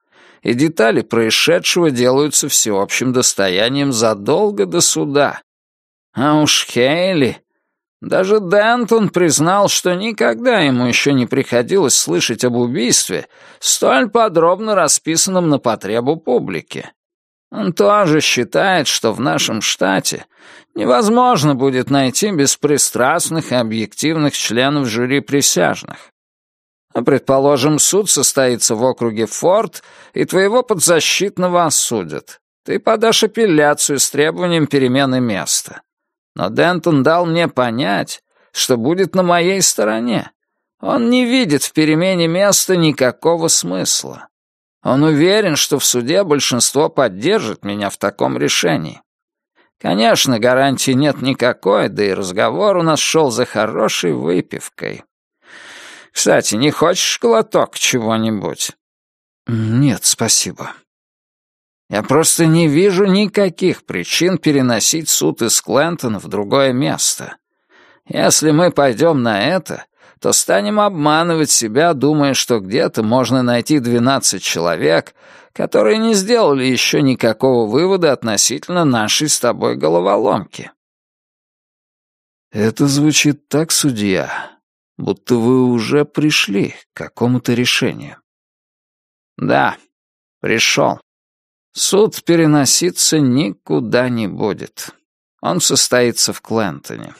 S4: и детали происшедшего делаются всеобщим достоянием задолго до суда. А уж Хейли... Даже Дентон признал, что никогда ему еще не приходилось слышать об убийстве, столь подробно расписанном на потребу публики. Он тоже считает, что в нашем штате невозможно будет найти беспристрастных и объективных членов жюри присяжных. А предположим, суд состоится в округе Форт, и твоего подзащитного осудят. Ты подашь апелляцию с требованием перемены места. Но Дентон дал мне понять, что будет на моей стороне. Он не видит в перемене места никакого смысла. Он уверен, что в суде большинство поддержит меня в таком решении. Конечно, гарантии нет никакой, да и разговор у нас шел за хорошей выпивкой. Кстати, не хочешь глоток чего-нибудь?
S1: Нет, спасибо.
S4: Я просто не вижу никаких причин переносить суд из Клентона в другое место. Если мы пойдем на это, то станем обманывать себя, думая, что где-то можно найти 12 человек, которые не сделали еще никакого вывода относительно нашей с тобой головоломки.
S1: Это звучит так, судья, будто вы уже пришли к какому-то решению.
S4: Да, пришел. Суд переноситься никуда не будет. Он состоится в Клентоне.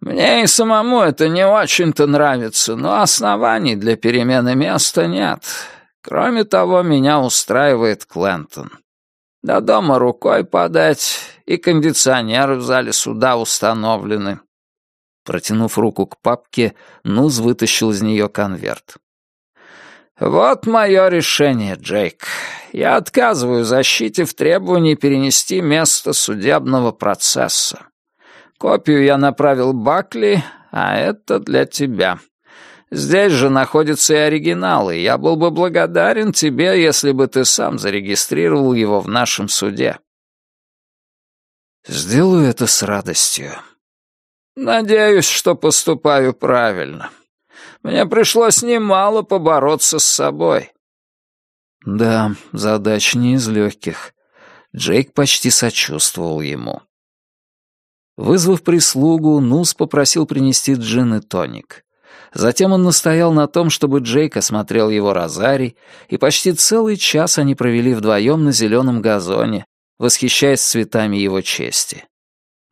S4: Мне и самому это не очень-то нравится, но оснований для перемены места нет. Кроме того, меня устраивает Клентон. До дома рукой подать, и кондиционеры в зале суда установлены.
S1: Протянув руку к папке, Нуз вытащил из нее конверт.
S4: «Вот мое решение, Джейк. Я отказываю защите в требовании перенести место судебного процесса. Копию я направил Бакли, а это для тебя. Здесь же находятся и оригиналы. Я был бы благодарен тебе, если бы ты сам зарегистрировал его в нашем суде».
S1: «Сделаю это с радостью».
S4: «Надеюсь, что поступаю правильно. Мне пришлось немало побороться с собой».
S1: «Да, задача не из легких». Джейк почти сочувствовал ему. Вызвав прислугу, Нус попросил принести джин и тоник. Затем он настоял на том, чтобы Джейк осмотрел его розарий, и почти целый час они провели вдвоем на зеленом газоне, восхищаясь цветами его чести.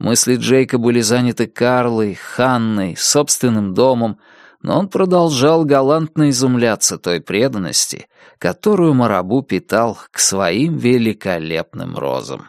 S1: Мысли Джейка были заняты Карлой, Ханной, собственным домом, но он продолжал галантно изумляться той преданности, которую Марабу питал к своим великолепным розам.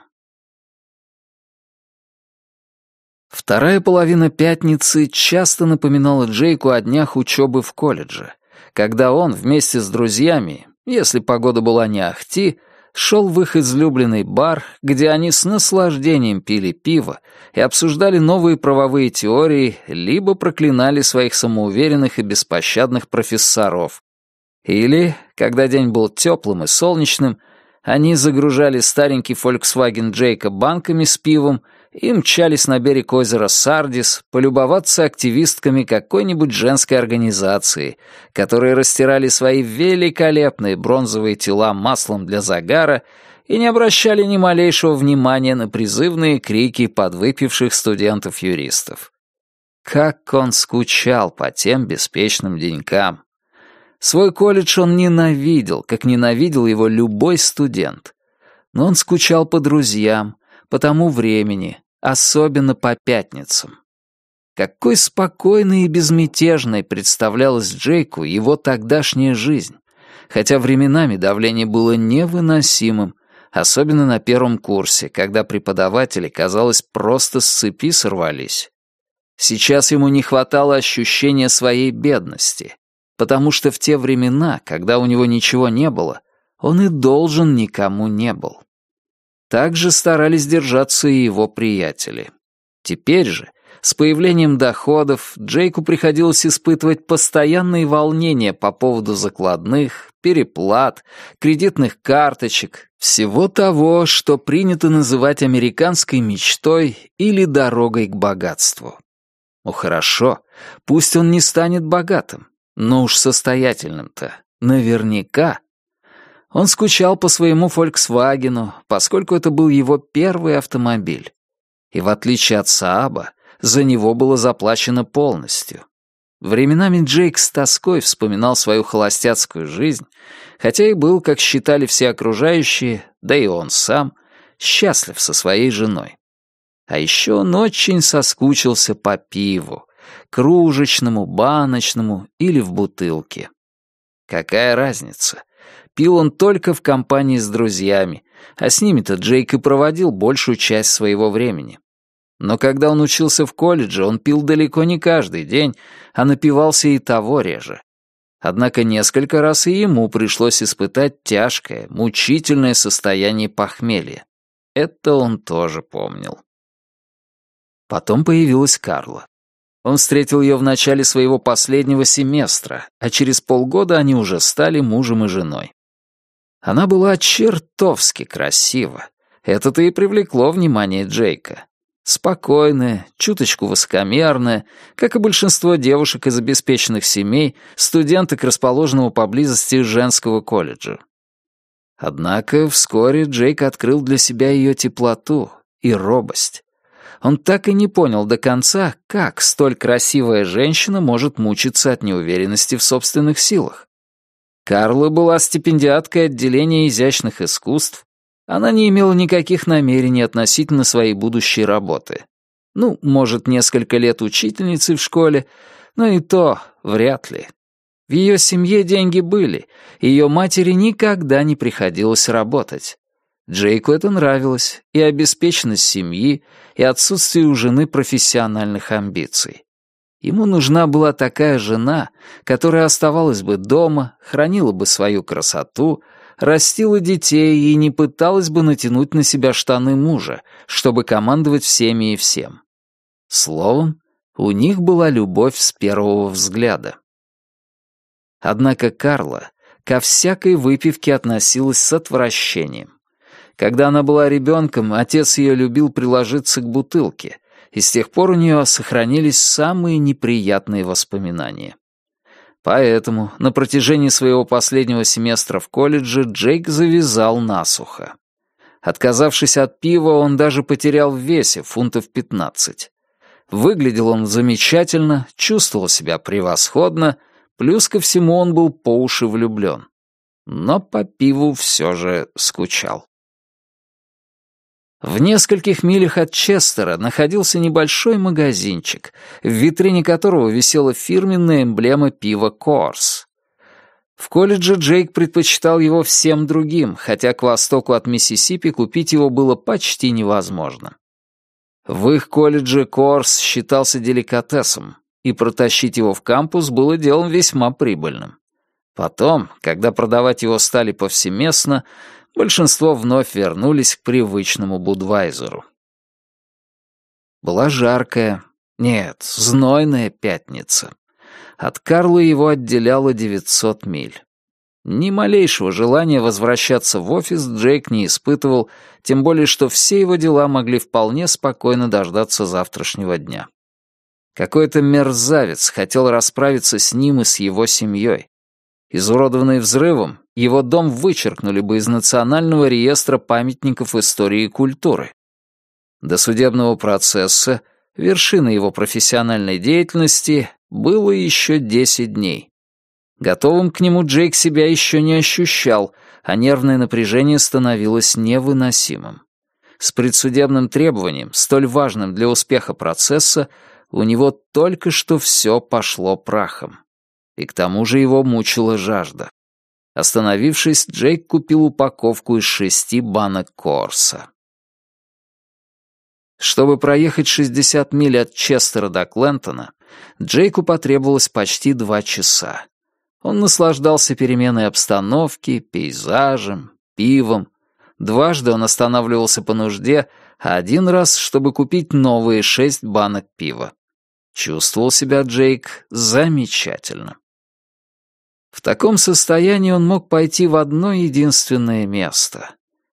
S1: Вторая половина пятницы часто напоминала Джейку о днях учебы в колледже, когда он вместе с друзьями, если погода была не ахти, шел в их излюбленный бар, где они с наслаждением пили пиво и обсуждали новые правовые теории, либо проклинали своих самоуверенных и беспощадных профессоров. Или, когда день был теплым и солнечным, они загружали старенький Volkswagen Джейка банками с пивом и мчались на берег озера Сардис полюбоваться активистками какой-нибудь женской организации, которые растирали свои великолепные бронзовые тела маслом для загара и не обращали ни малейшего внимания на призывные крики подвыпивших студентов-юристов. Как он скучал по тем беспечным денькам. Свой колледж он ненавидел, как ненавидел его любой студент. Но он скучал по друзьям, по тому времени, особенно по пятницам. Какой спокойной и безмятежной представлялась Джейку его тогдашняя жизнь, хотя временами давление было невыносимым, особенно на первом курсе, когда преподаватели, казалось, просто с цепи сорвались. Сейчас ему не хватало ощущения своей бедности, потому что в те времена, когда у него ничего не было, он и должен никому не был. Также старались держаться и его приятели. Теперь же, с появлением доходов, Джейку приходилось испытывать постоянные волнения по поводу закладных, переплат, кредитных карточек, всего того, что принято называть американской мечтой или дорогой к богатству. Ну хорошо, пусть он не станет богатым, но уж состоятельным-то наверняка он скучал по своему «Фольксвагену», поскольку это был его первый автомобиль. И в отличие от Сааба, за него было заплачено полностью. Временами Джейк с тоской вспоминал свою холостяцкую жизнь, хотя и был, как считали все окружающие, да и он сам, счастлив со своей женой. А еще он очень соскучился по пиву, кружечному, баночному или в бутылке. Какая разница? Пил он только в компании с друзьями, а с ними-то Джейк и проводил большую часть своего времени. Но когда он учился в колледже, он пил далеко не каждый день, а напивался и того реже. Однако несколько раз и ему пришлось испытать тяжкое, мучительное состояние похмелья. Это он тоже помнил. Потом появилась Карла. Он встретил ее в начале своего последнего семестра, а через полгода они уже стали мужем и женой. Она была чертовски красива. Это-то и привлекло внимание Джейка. Спокойная, чуточку высокомерная, как и большинство девушек из обеспеченных семей, студенток расположенного поблизости женского колледжа. Однако вскоре Джейк открыл для себя ее теплоту и робость. Он так и не понял до конца, как столь красивая женщина может мучиться от неуверенности в собственных силах. Карла была стипендиаткой отделения изящных искусств. Она не имела никаких намерений относительно своей будущей работы. Ну, может, несколько лет учительницей в школе, но и то вряд ли. В ее семье деньги были, и ее матери никогда не приходилось работать. Джейку это нравилось, и обеспеченность семьи, и отсутствие у жены профессиональных амбиций. Ему нужна была такая жена, которая оставалась бы дома, хранила бы свою красоту, растила детей и не пыталась бы натянуть на себя штаны мужа, чтобы командовать всеми и всем. Словом, у них была любовь с первого взгляда. Однако Карла ко всякой выпивке относилась с отвращением. Когда она была ребенком, отец ее любил приложиться к бутылке, и с тех пор у нее сохранились самые неприятные воспоминания. Поэтому на протяжении своего последнего семестра в колледже Джейк завязал насухо. Отказавшись от пива, он даже потерял в весе фунтов 15. Выглядел он замечательно, чувствовал себя превосходно, плюс ко всему он был по уши влюблен. Но по пиву все же скучал. В нескольких милях от Честера находился небольшой магазинчик, в витрине которого висела фирменная эмблема пива Корс. В колледже Джейк предпочитал его всем другим, хотя к востоку от Миссисипи купить его было почти невозможно. В их колледже Корс считался деликатесом, и протащить его в кампус было делом весьма прибыльным. Потом, когда продавать его стали повсеместно, большинство вновь вернулись к привычному Будвайзеру. Была жаркая, нет, знойная пятница. От Карлы его отделяло 900 миль. Ни малейшего желания возвращаться в офис Джейк не испытывал, тем более что все его дела могли вполне спокойно дождаться завтрашнего дня. Какой-то мерзавец хотел расправиться с ним и с его семьей. Изуродованный взрывом, его дом вычеркнули бы из Национального реестра памятников истории и культуры. До судебного процесса, вершины его профессиональной деятельности, было еще 10 дней. Готовым к нему Джейк себя еще не ощущал, а нервное напряжение становилось невыносимым. С предсудебным требованием, столь важным для успеха процесса, у него только что все пошло прахом и к тому же его мучила жажда. Остановившись, Джейк купил упаковку из шести банок Корса. Чтобы проехать 60 миль от Честера до Клентона, Джейку потребовалось почти два часа. Он наслаждался переменой обстановки, пейзажем, пивом. Дважды он останавливался по нужде, а один раз, чтобы купить новые шесть банок пива. Чувствовал себя Джейк замечательно. В таком состоянии он мог пойти в одно единственное место.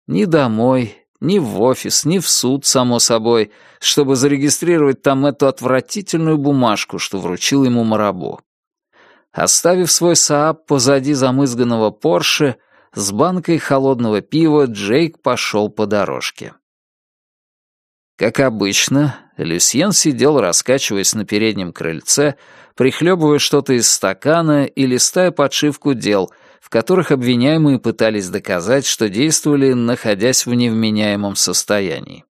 S1: Ни домой, ни в офис, ни в суд, само собой, чтобы зарегистрировать там эту отвратительную бумажку, что вручил ему Марабу. Оставив свой Сааб позади замызганного Порше, с банкой холодного пива Джейк пошел по дорожке. Как обычно, Люсьен сидел, раскачиваясь на переднем крыльце, прихлебывая что-то из стакана и листая подшивку дел, в которых обвиняемые пытались доказать, что действовали, находясь в невменяемом состоянии.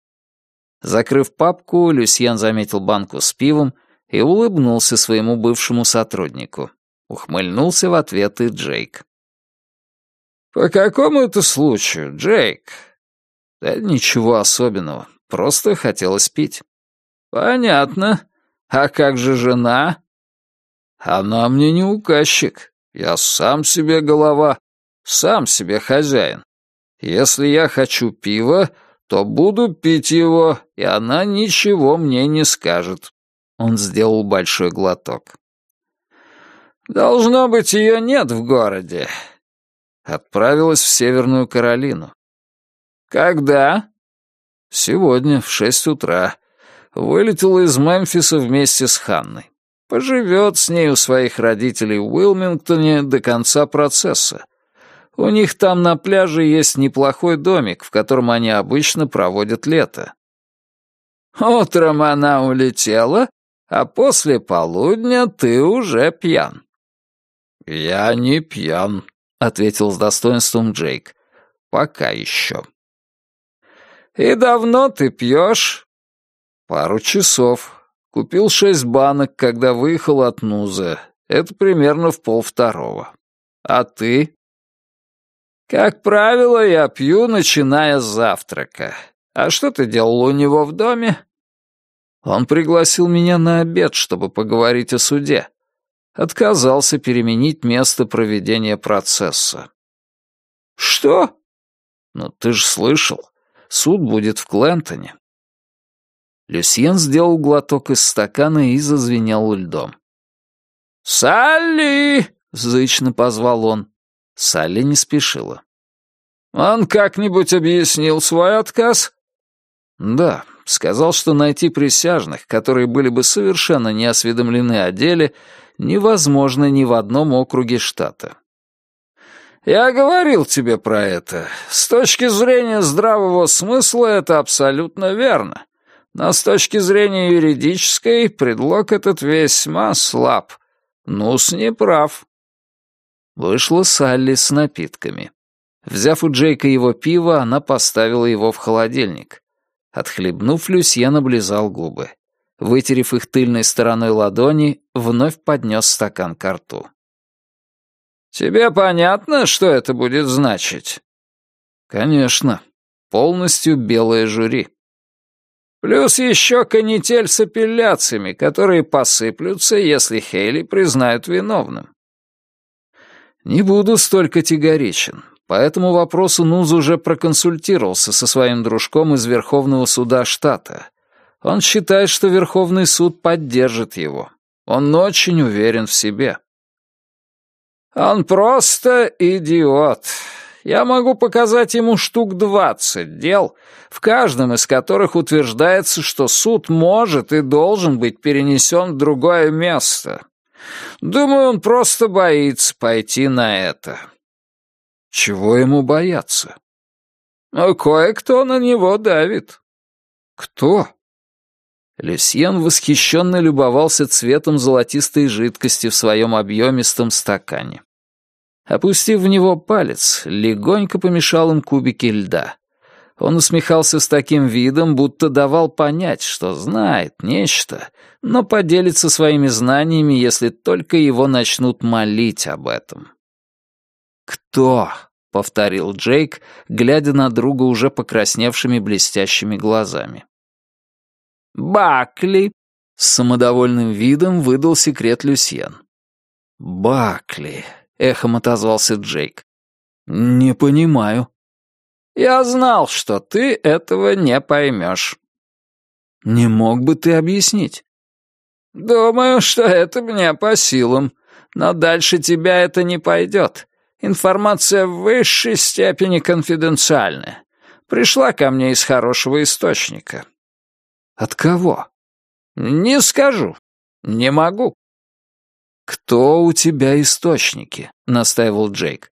S1: Закрыв папку, Люсьен заметил банку с пивом и улыбнулся своему бывшему сотруднику. Ухмыльнулся в ответ и Джейк. «По какому это случаю, Джейк?» «Да ничего особенного, просто хотелось пить». «Понятно. А как же жена?» Она мне не указчик. Я сам себе голова, сам себе хозяин. Если я хочу пива, то буду пить его, и она ничего мне не скажет. Он сделал большой глоток. Должно быть, ее нет в городе. Отправилась в Северную Каролину. Когда? Сегодня, в шесть утра. Вылетела из Мемфиса вместе с Ханной. Поживет с ней у своих родителей в Уилмингтоне до конца процесса. У них там на пляже есть неплохой домик, в котором они обычно проводят лето. Утром она улетела, а после полудня ты уже пьян. «Я не пьян», — ответил с достоинством Джейк. «Пока еще». «И давно ты пьешь?» «Пару часов. Купил шесть банок, когда выехал от Нуза. Это примерно в полвторого. А ты? Как правило, я пью, начиная с завтрака. А что ты делал у него в доме? Он пригласил меня на обед, чтобы поговорить о суде. Отказался переменить место проведения процесса.
S4: Что?
S1: Ну, ты же слышал. Суд будет в Клентоне. Люсьен сделал глоток из стакана и зазвенел льдом.
S4: «Салли!» — зычно позвал он.
S1: Салли не спешила.
S4: «Он как-нибудь объяснил свой отказ?»
S1: «Да, сказал, что найти присяжных, которые были бы совершенно не осведомлены о деле, невозможно ни в одном округе штата.
S4: «Я говорил тебе про это. С точки зрения здравого смысла это абсолютно верно. Но с точки зрения юридической предлог этот весьма слаб. Нус не прав».
S1: Вышла Салли с напитками. Взяв у Джейка его пиво, она поставила его в холодильник. Отхлебнув, Люсьен облизал губы. Вытерев их тыльной стороной ладони, вновь поднес стакан к рту.
S4: «Тебе понятно, что это будет значить?»
S1: «Конечно. Полностью белое жюри».
S4: «Плюс еще канитель с апелляциями, которые посыплются, если Хейли признают виновным».
S1: «Не буду столь категоричен. По этому вопросу Нуз уже проконсультировался со своим дружком из Верховного суда штата. Он считает, что Верховный суд поддержит его. Он очень уверен в себе.
S4: «Он просто идиот. Я могу показать ему штук двадцать дел, в каждом из которых утверждается, что суд может и должен быть перенесен в другое место. Думаю, он просто боится пойти на это».
S1: Чего ему бояться?
S4: Но кое-кто на него давит.
S1: Кто? Люсьен восхищенно любовался цветом золотистой жидкости в своем объемистом стакане. Опустив в него палец, легонько помешал им кубики льда. Он усмехался с таким видом, будто давал понять, что знает нечто, но поделится своими знаниями, если только его начнут молить об этом. «Кто?» — повторил Джейк, глядя на друга уже покрасневшими блестящими глазами.
S4: «Бакли!»
S1: — с самодовольным видом выдал секрет Люсьен. «Бакли!» — эхом отозвался Джейк. «Не понимаю».
S4: «Я знал, что ты этого не поймешь».
S1: «Не мог бы ты объяснить?»
S4: «Думаю, что это мне по силам, но дальше тебя это не пойдет. Информация в высшей степени конфиденциальная. Пришла ко мне из хорошего источника».
S1: «От кого?»
S4: «Не скажу. Не могу».
S1: «Кто у тебя источники?» — настаивал Джейк.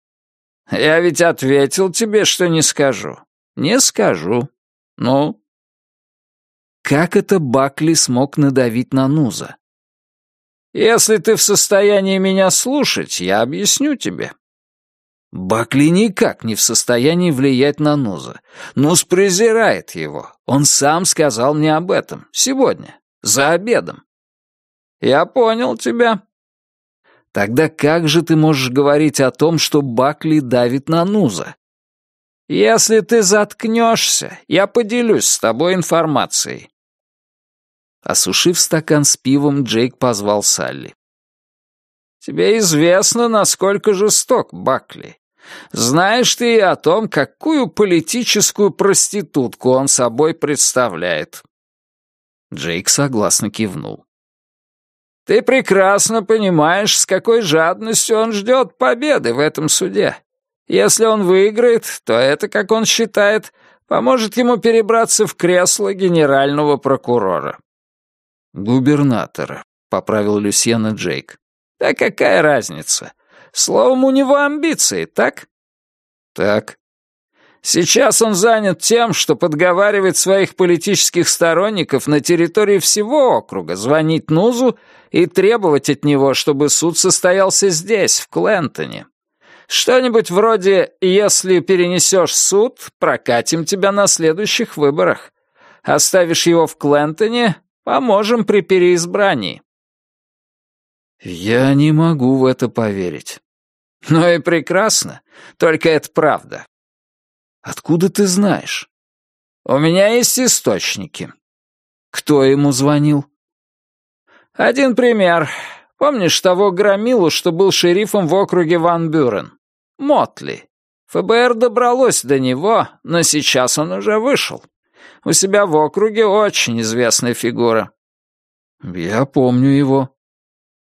S4: «Я ведь ответил тебе, что не скажу. Не скажу. Ну?»
S1: Как это Бакли смог надавить на Нуза?
S4: «Если ты в состоянии меня слушать, я объясню тебе.
S1: Бакли никак не в состоянии влиять на Нуза. Нуз презирает его. Он сам сказал мне об этом. Сегодня. За обедом.
S4: Я понял тебя.
S1: Тогда как же ты можешь говорить о том, что Бакли давит на Нуза?
S4: Если ты заткнешься, я поделюсь с тобой информацией.
S1: Осушив стакан с пивом, Джейк позвал Салли.
S4: «Тебе известно, насколько жесток Бакли. Знаешь ты и о том, какую политическую проститутку он собой представляет?»
S1: Джейк согласно кивнул.
S4: «Ты прекрасно понимаешь, с какой жадностью он ждет победы в этом суде. Если он выиграет, то это, как он считает, поможет ему перебраться в кресло генерального прокурора».
S1: «Губернатора», — поправил Люсьена Джейк.
S4: «Да какая разница? Словом, у него амбиции, так?
S1: Так.
S4: Сейчас он занят тем, что подговаривает своих политических сторонников на территории всего округа звонить Нузу и требовать от него, чтобы суд состоялся здесь, в Клентоне. Что-нибудь вроде «если перенесешь суд, прокатим тебя на следующих выборах». Оставишь его в Клентоне, поможем при переизбрании.
S1: «Я не могу в это поверить».
S4: «Ну и прекрасно. Только это правда».
S1: «Откуда ты знаешь?»
S4: «У меня есть источники».
S1: Кто ему звонил?
S4: Один пример. Помнишь того громилу, что был шерифом в округе Ван Бюрен? Мотли. ФБР добралось до него, но сейчас он уже вышел. У себя в округе очень известная фигура.
S1: Я помню его.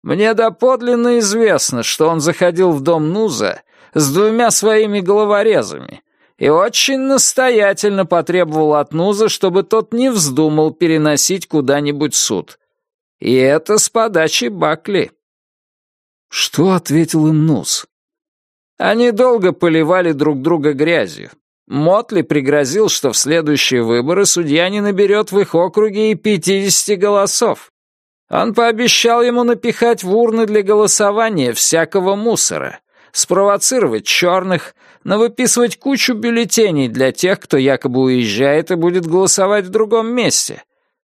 S4: Мне доподлинно известно, что он заходил в дом Нуза с двумя своими головорезами и очень настоятельно потребовал от Нуза, чтобы тот не вздумал переносить куда-нибудь суд. И это с подачи Бакли.
S1: Что ответил им Нуз?
S4: Они долго поливали друг друга грязью. Мотли пригрозил, что в следующие выборы судья не наберет в их округе и 50 голосов. Он пообещал ему напихать в урны для голосования всякого мусора, спровоцировать черных, навыписывать кучу бюллетеней для тех, кто якобы уезжает и будет голосовать в другом месте,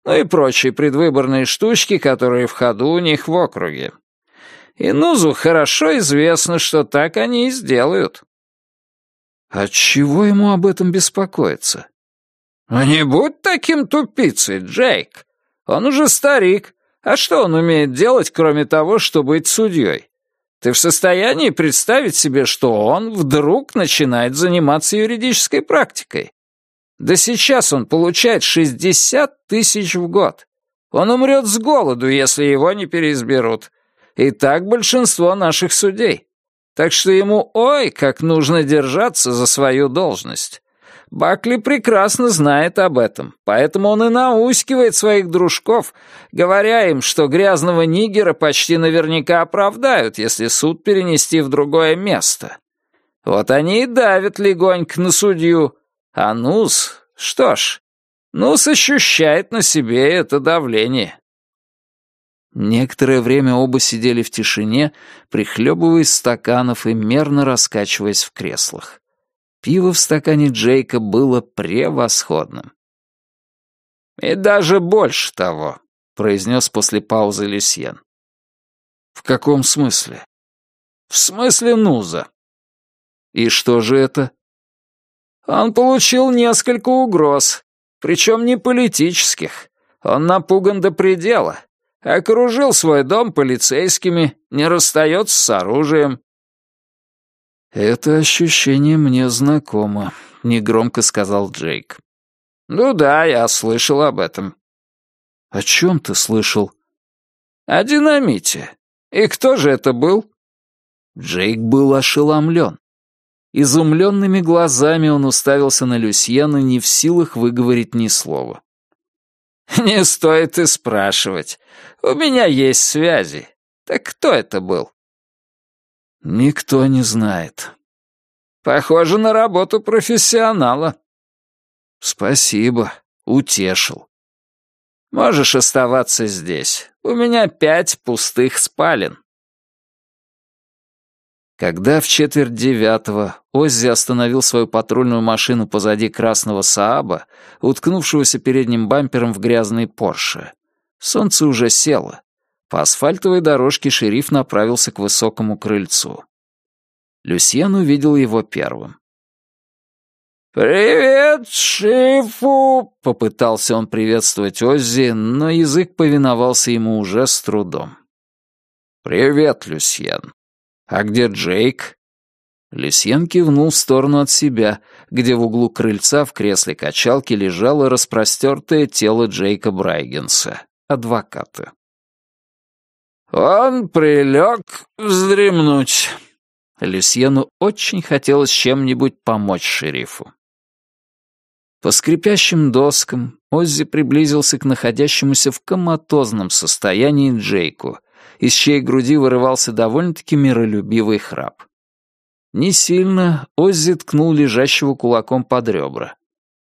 S4: ну и прочие предвыборные штучки, которые в ходу у них в округе. И Нузу хорошо известно, что так они и сделают.
S1: Отчего ему об этом беспокоиться?
S4: «Ну не будь таким тупицей, Джейк. Он уже старик, а что он умеет делать, кроме того, что быть судьей? Ты в состоянии представить себе, что он вдруг начинает заниматься юридической практикой? Да сейчас он получает 60 тысяч в год. Он умрет с голоду, если его не переизберут. И так большинство наших судей. Так что ему ой, как нужно держаться за свою должность. Бакли прекрасно знает об этом, поэтому он и наускивает своих дружков, говоря им, что грязного нигера почти наверняка оправдают, если суд перенести в другое место. Вот они и давят легонько на судью. А Нус, что ж, Нус ощущает на себе это давление.
S1: Некоторое время оба сидели в тишине, прихлебывая из стаканов и мерно раскачиваясь в креслах. Пиво в стакане Джейка было превосходным.
S4: «И даже больше того», — произнес после паузы Люсьен.
S1: «В каком смысле?»
S4: «В смысле Нуза».
S1: «И что же это?»
S4: «Он получил несколько угроз, причем не политических. Он напуган до предела. Окружил свой дом полицейскими, не расстается с оружием.
S1: «Это ощущение мне знакомо», — негромко сказал Джейк.
S4: «Ну да, я слышал об этом».
S1: «О чем ты слышал?»
S4: «О динамите. И кто же это был?»
S1: Джейк был ошеломлен. Изумленными глазами он уставился на Люсьена, не в силах выговорить ни слова.
S4: «Не стоит и спрашивать. У меня есть связи. Так кто это был?»
S1: Никто не знает.
S4: Похоже на работу профессионала.
S1: Спасибо, утешил.
S4: Можешь оставаться здесь. У меня пять пустых спален.
S1: Когда в четверть девятого Оззи остановил свою патрульную машину позади красного Сааба, уткнувшегося передним бампером в грязный Порше, солнце уже село, по асфальтовой дорожке шериф направился к высокому крыльцу. Люсьен увидел его первым.
S4: «Привет, шефу!»
S1: — попытался он приветствовать Оззи, но язык повиновался ему уже с трудом.
S4: «Привет, Люсьен. А где Джейк?»
S1: Люсьен кивнул в сторону от себя, где в углу крыльца в кресле качалки лежало распростертое тело Джейка Брайгенса, адвоката.
S4: Он прилег вздремнуть.
S1: Люсьену очень хотелось чем-нибудь помочь шерифу. По скрипящим доскам Оззи приблизился к находящемуся в коматозном состоянии Джейку, из чьей груди вырывался довольно-таки миролюбивый храп. Не сильно Оззи ткнул лежащего кулаком под ребра.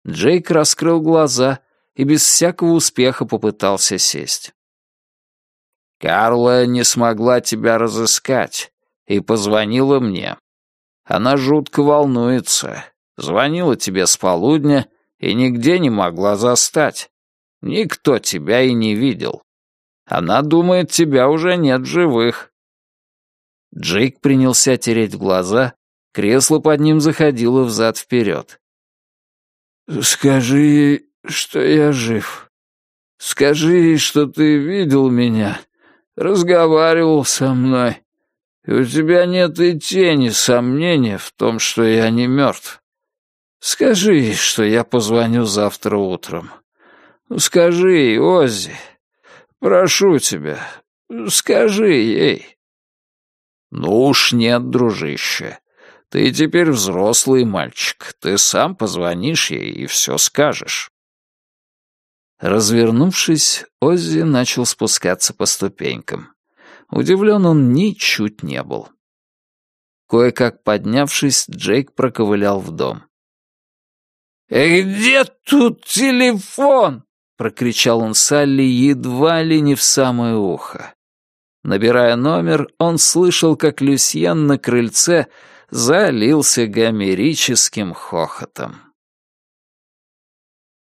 S1: Джейк раскрыл глаза и без всякого успеха попытался сесть.
S4: Карла не смогла тебя разыскать и позвонила мне. Она жутко волнуется. Звонила тебе с полудня и нигде не могла застать. Никто тебя и не видел. Она думает, тебя уже нет живых.
S1: Джейк принялся тереть глаза, кресло под ним заходило взад-вперед.
S3: «Скажи, что я жив.
S4: Скажи что ты видел меня, разговаривал со мной, и у тебя нет и тени сомнения в том, что я не мертв. Скажи ей, что я позвоню завтра утром. Скажи ей, Оззи, прошу тебя, скажи ей. Ну уж нет, дружище. Ты теперь взрослый мальчик. Ты сам позвонишь ей и все скажешь. Развернувшись, Оззи начал спускаться по ступенькам. Удивлен он ничуть не был. Кое-как поднявшись, Джейк проковылял в дом. «Э, «Где тут телефон?» — прокричал он Салли едва ли не в самое ухо. Набирая номер, он слышал, как Люсьен на крыльце залился гомерическим хохотом.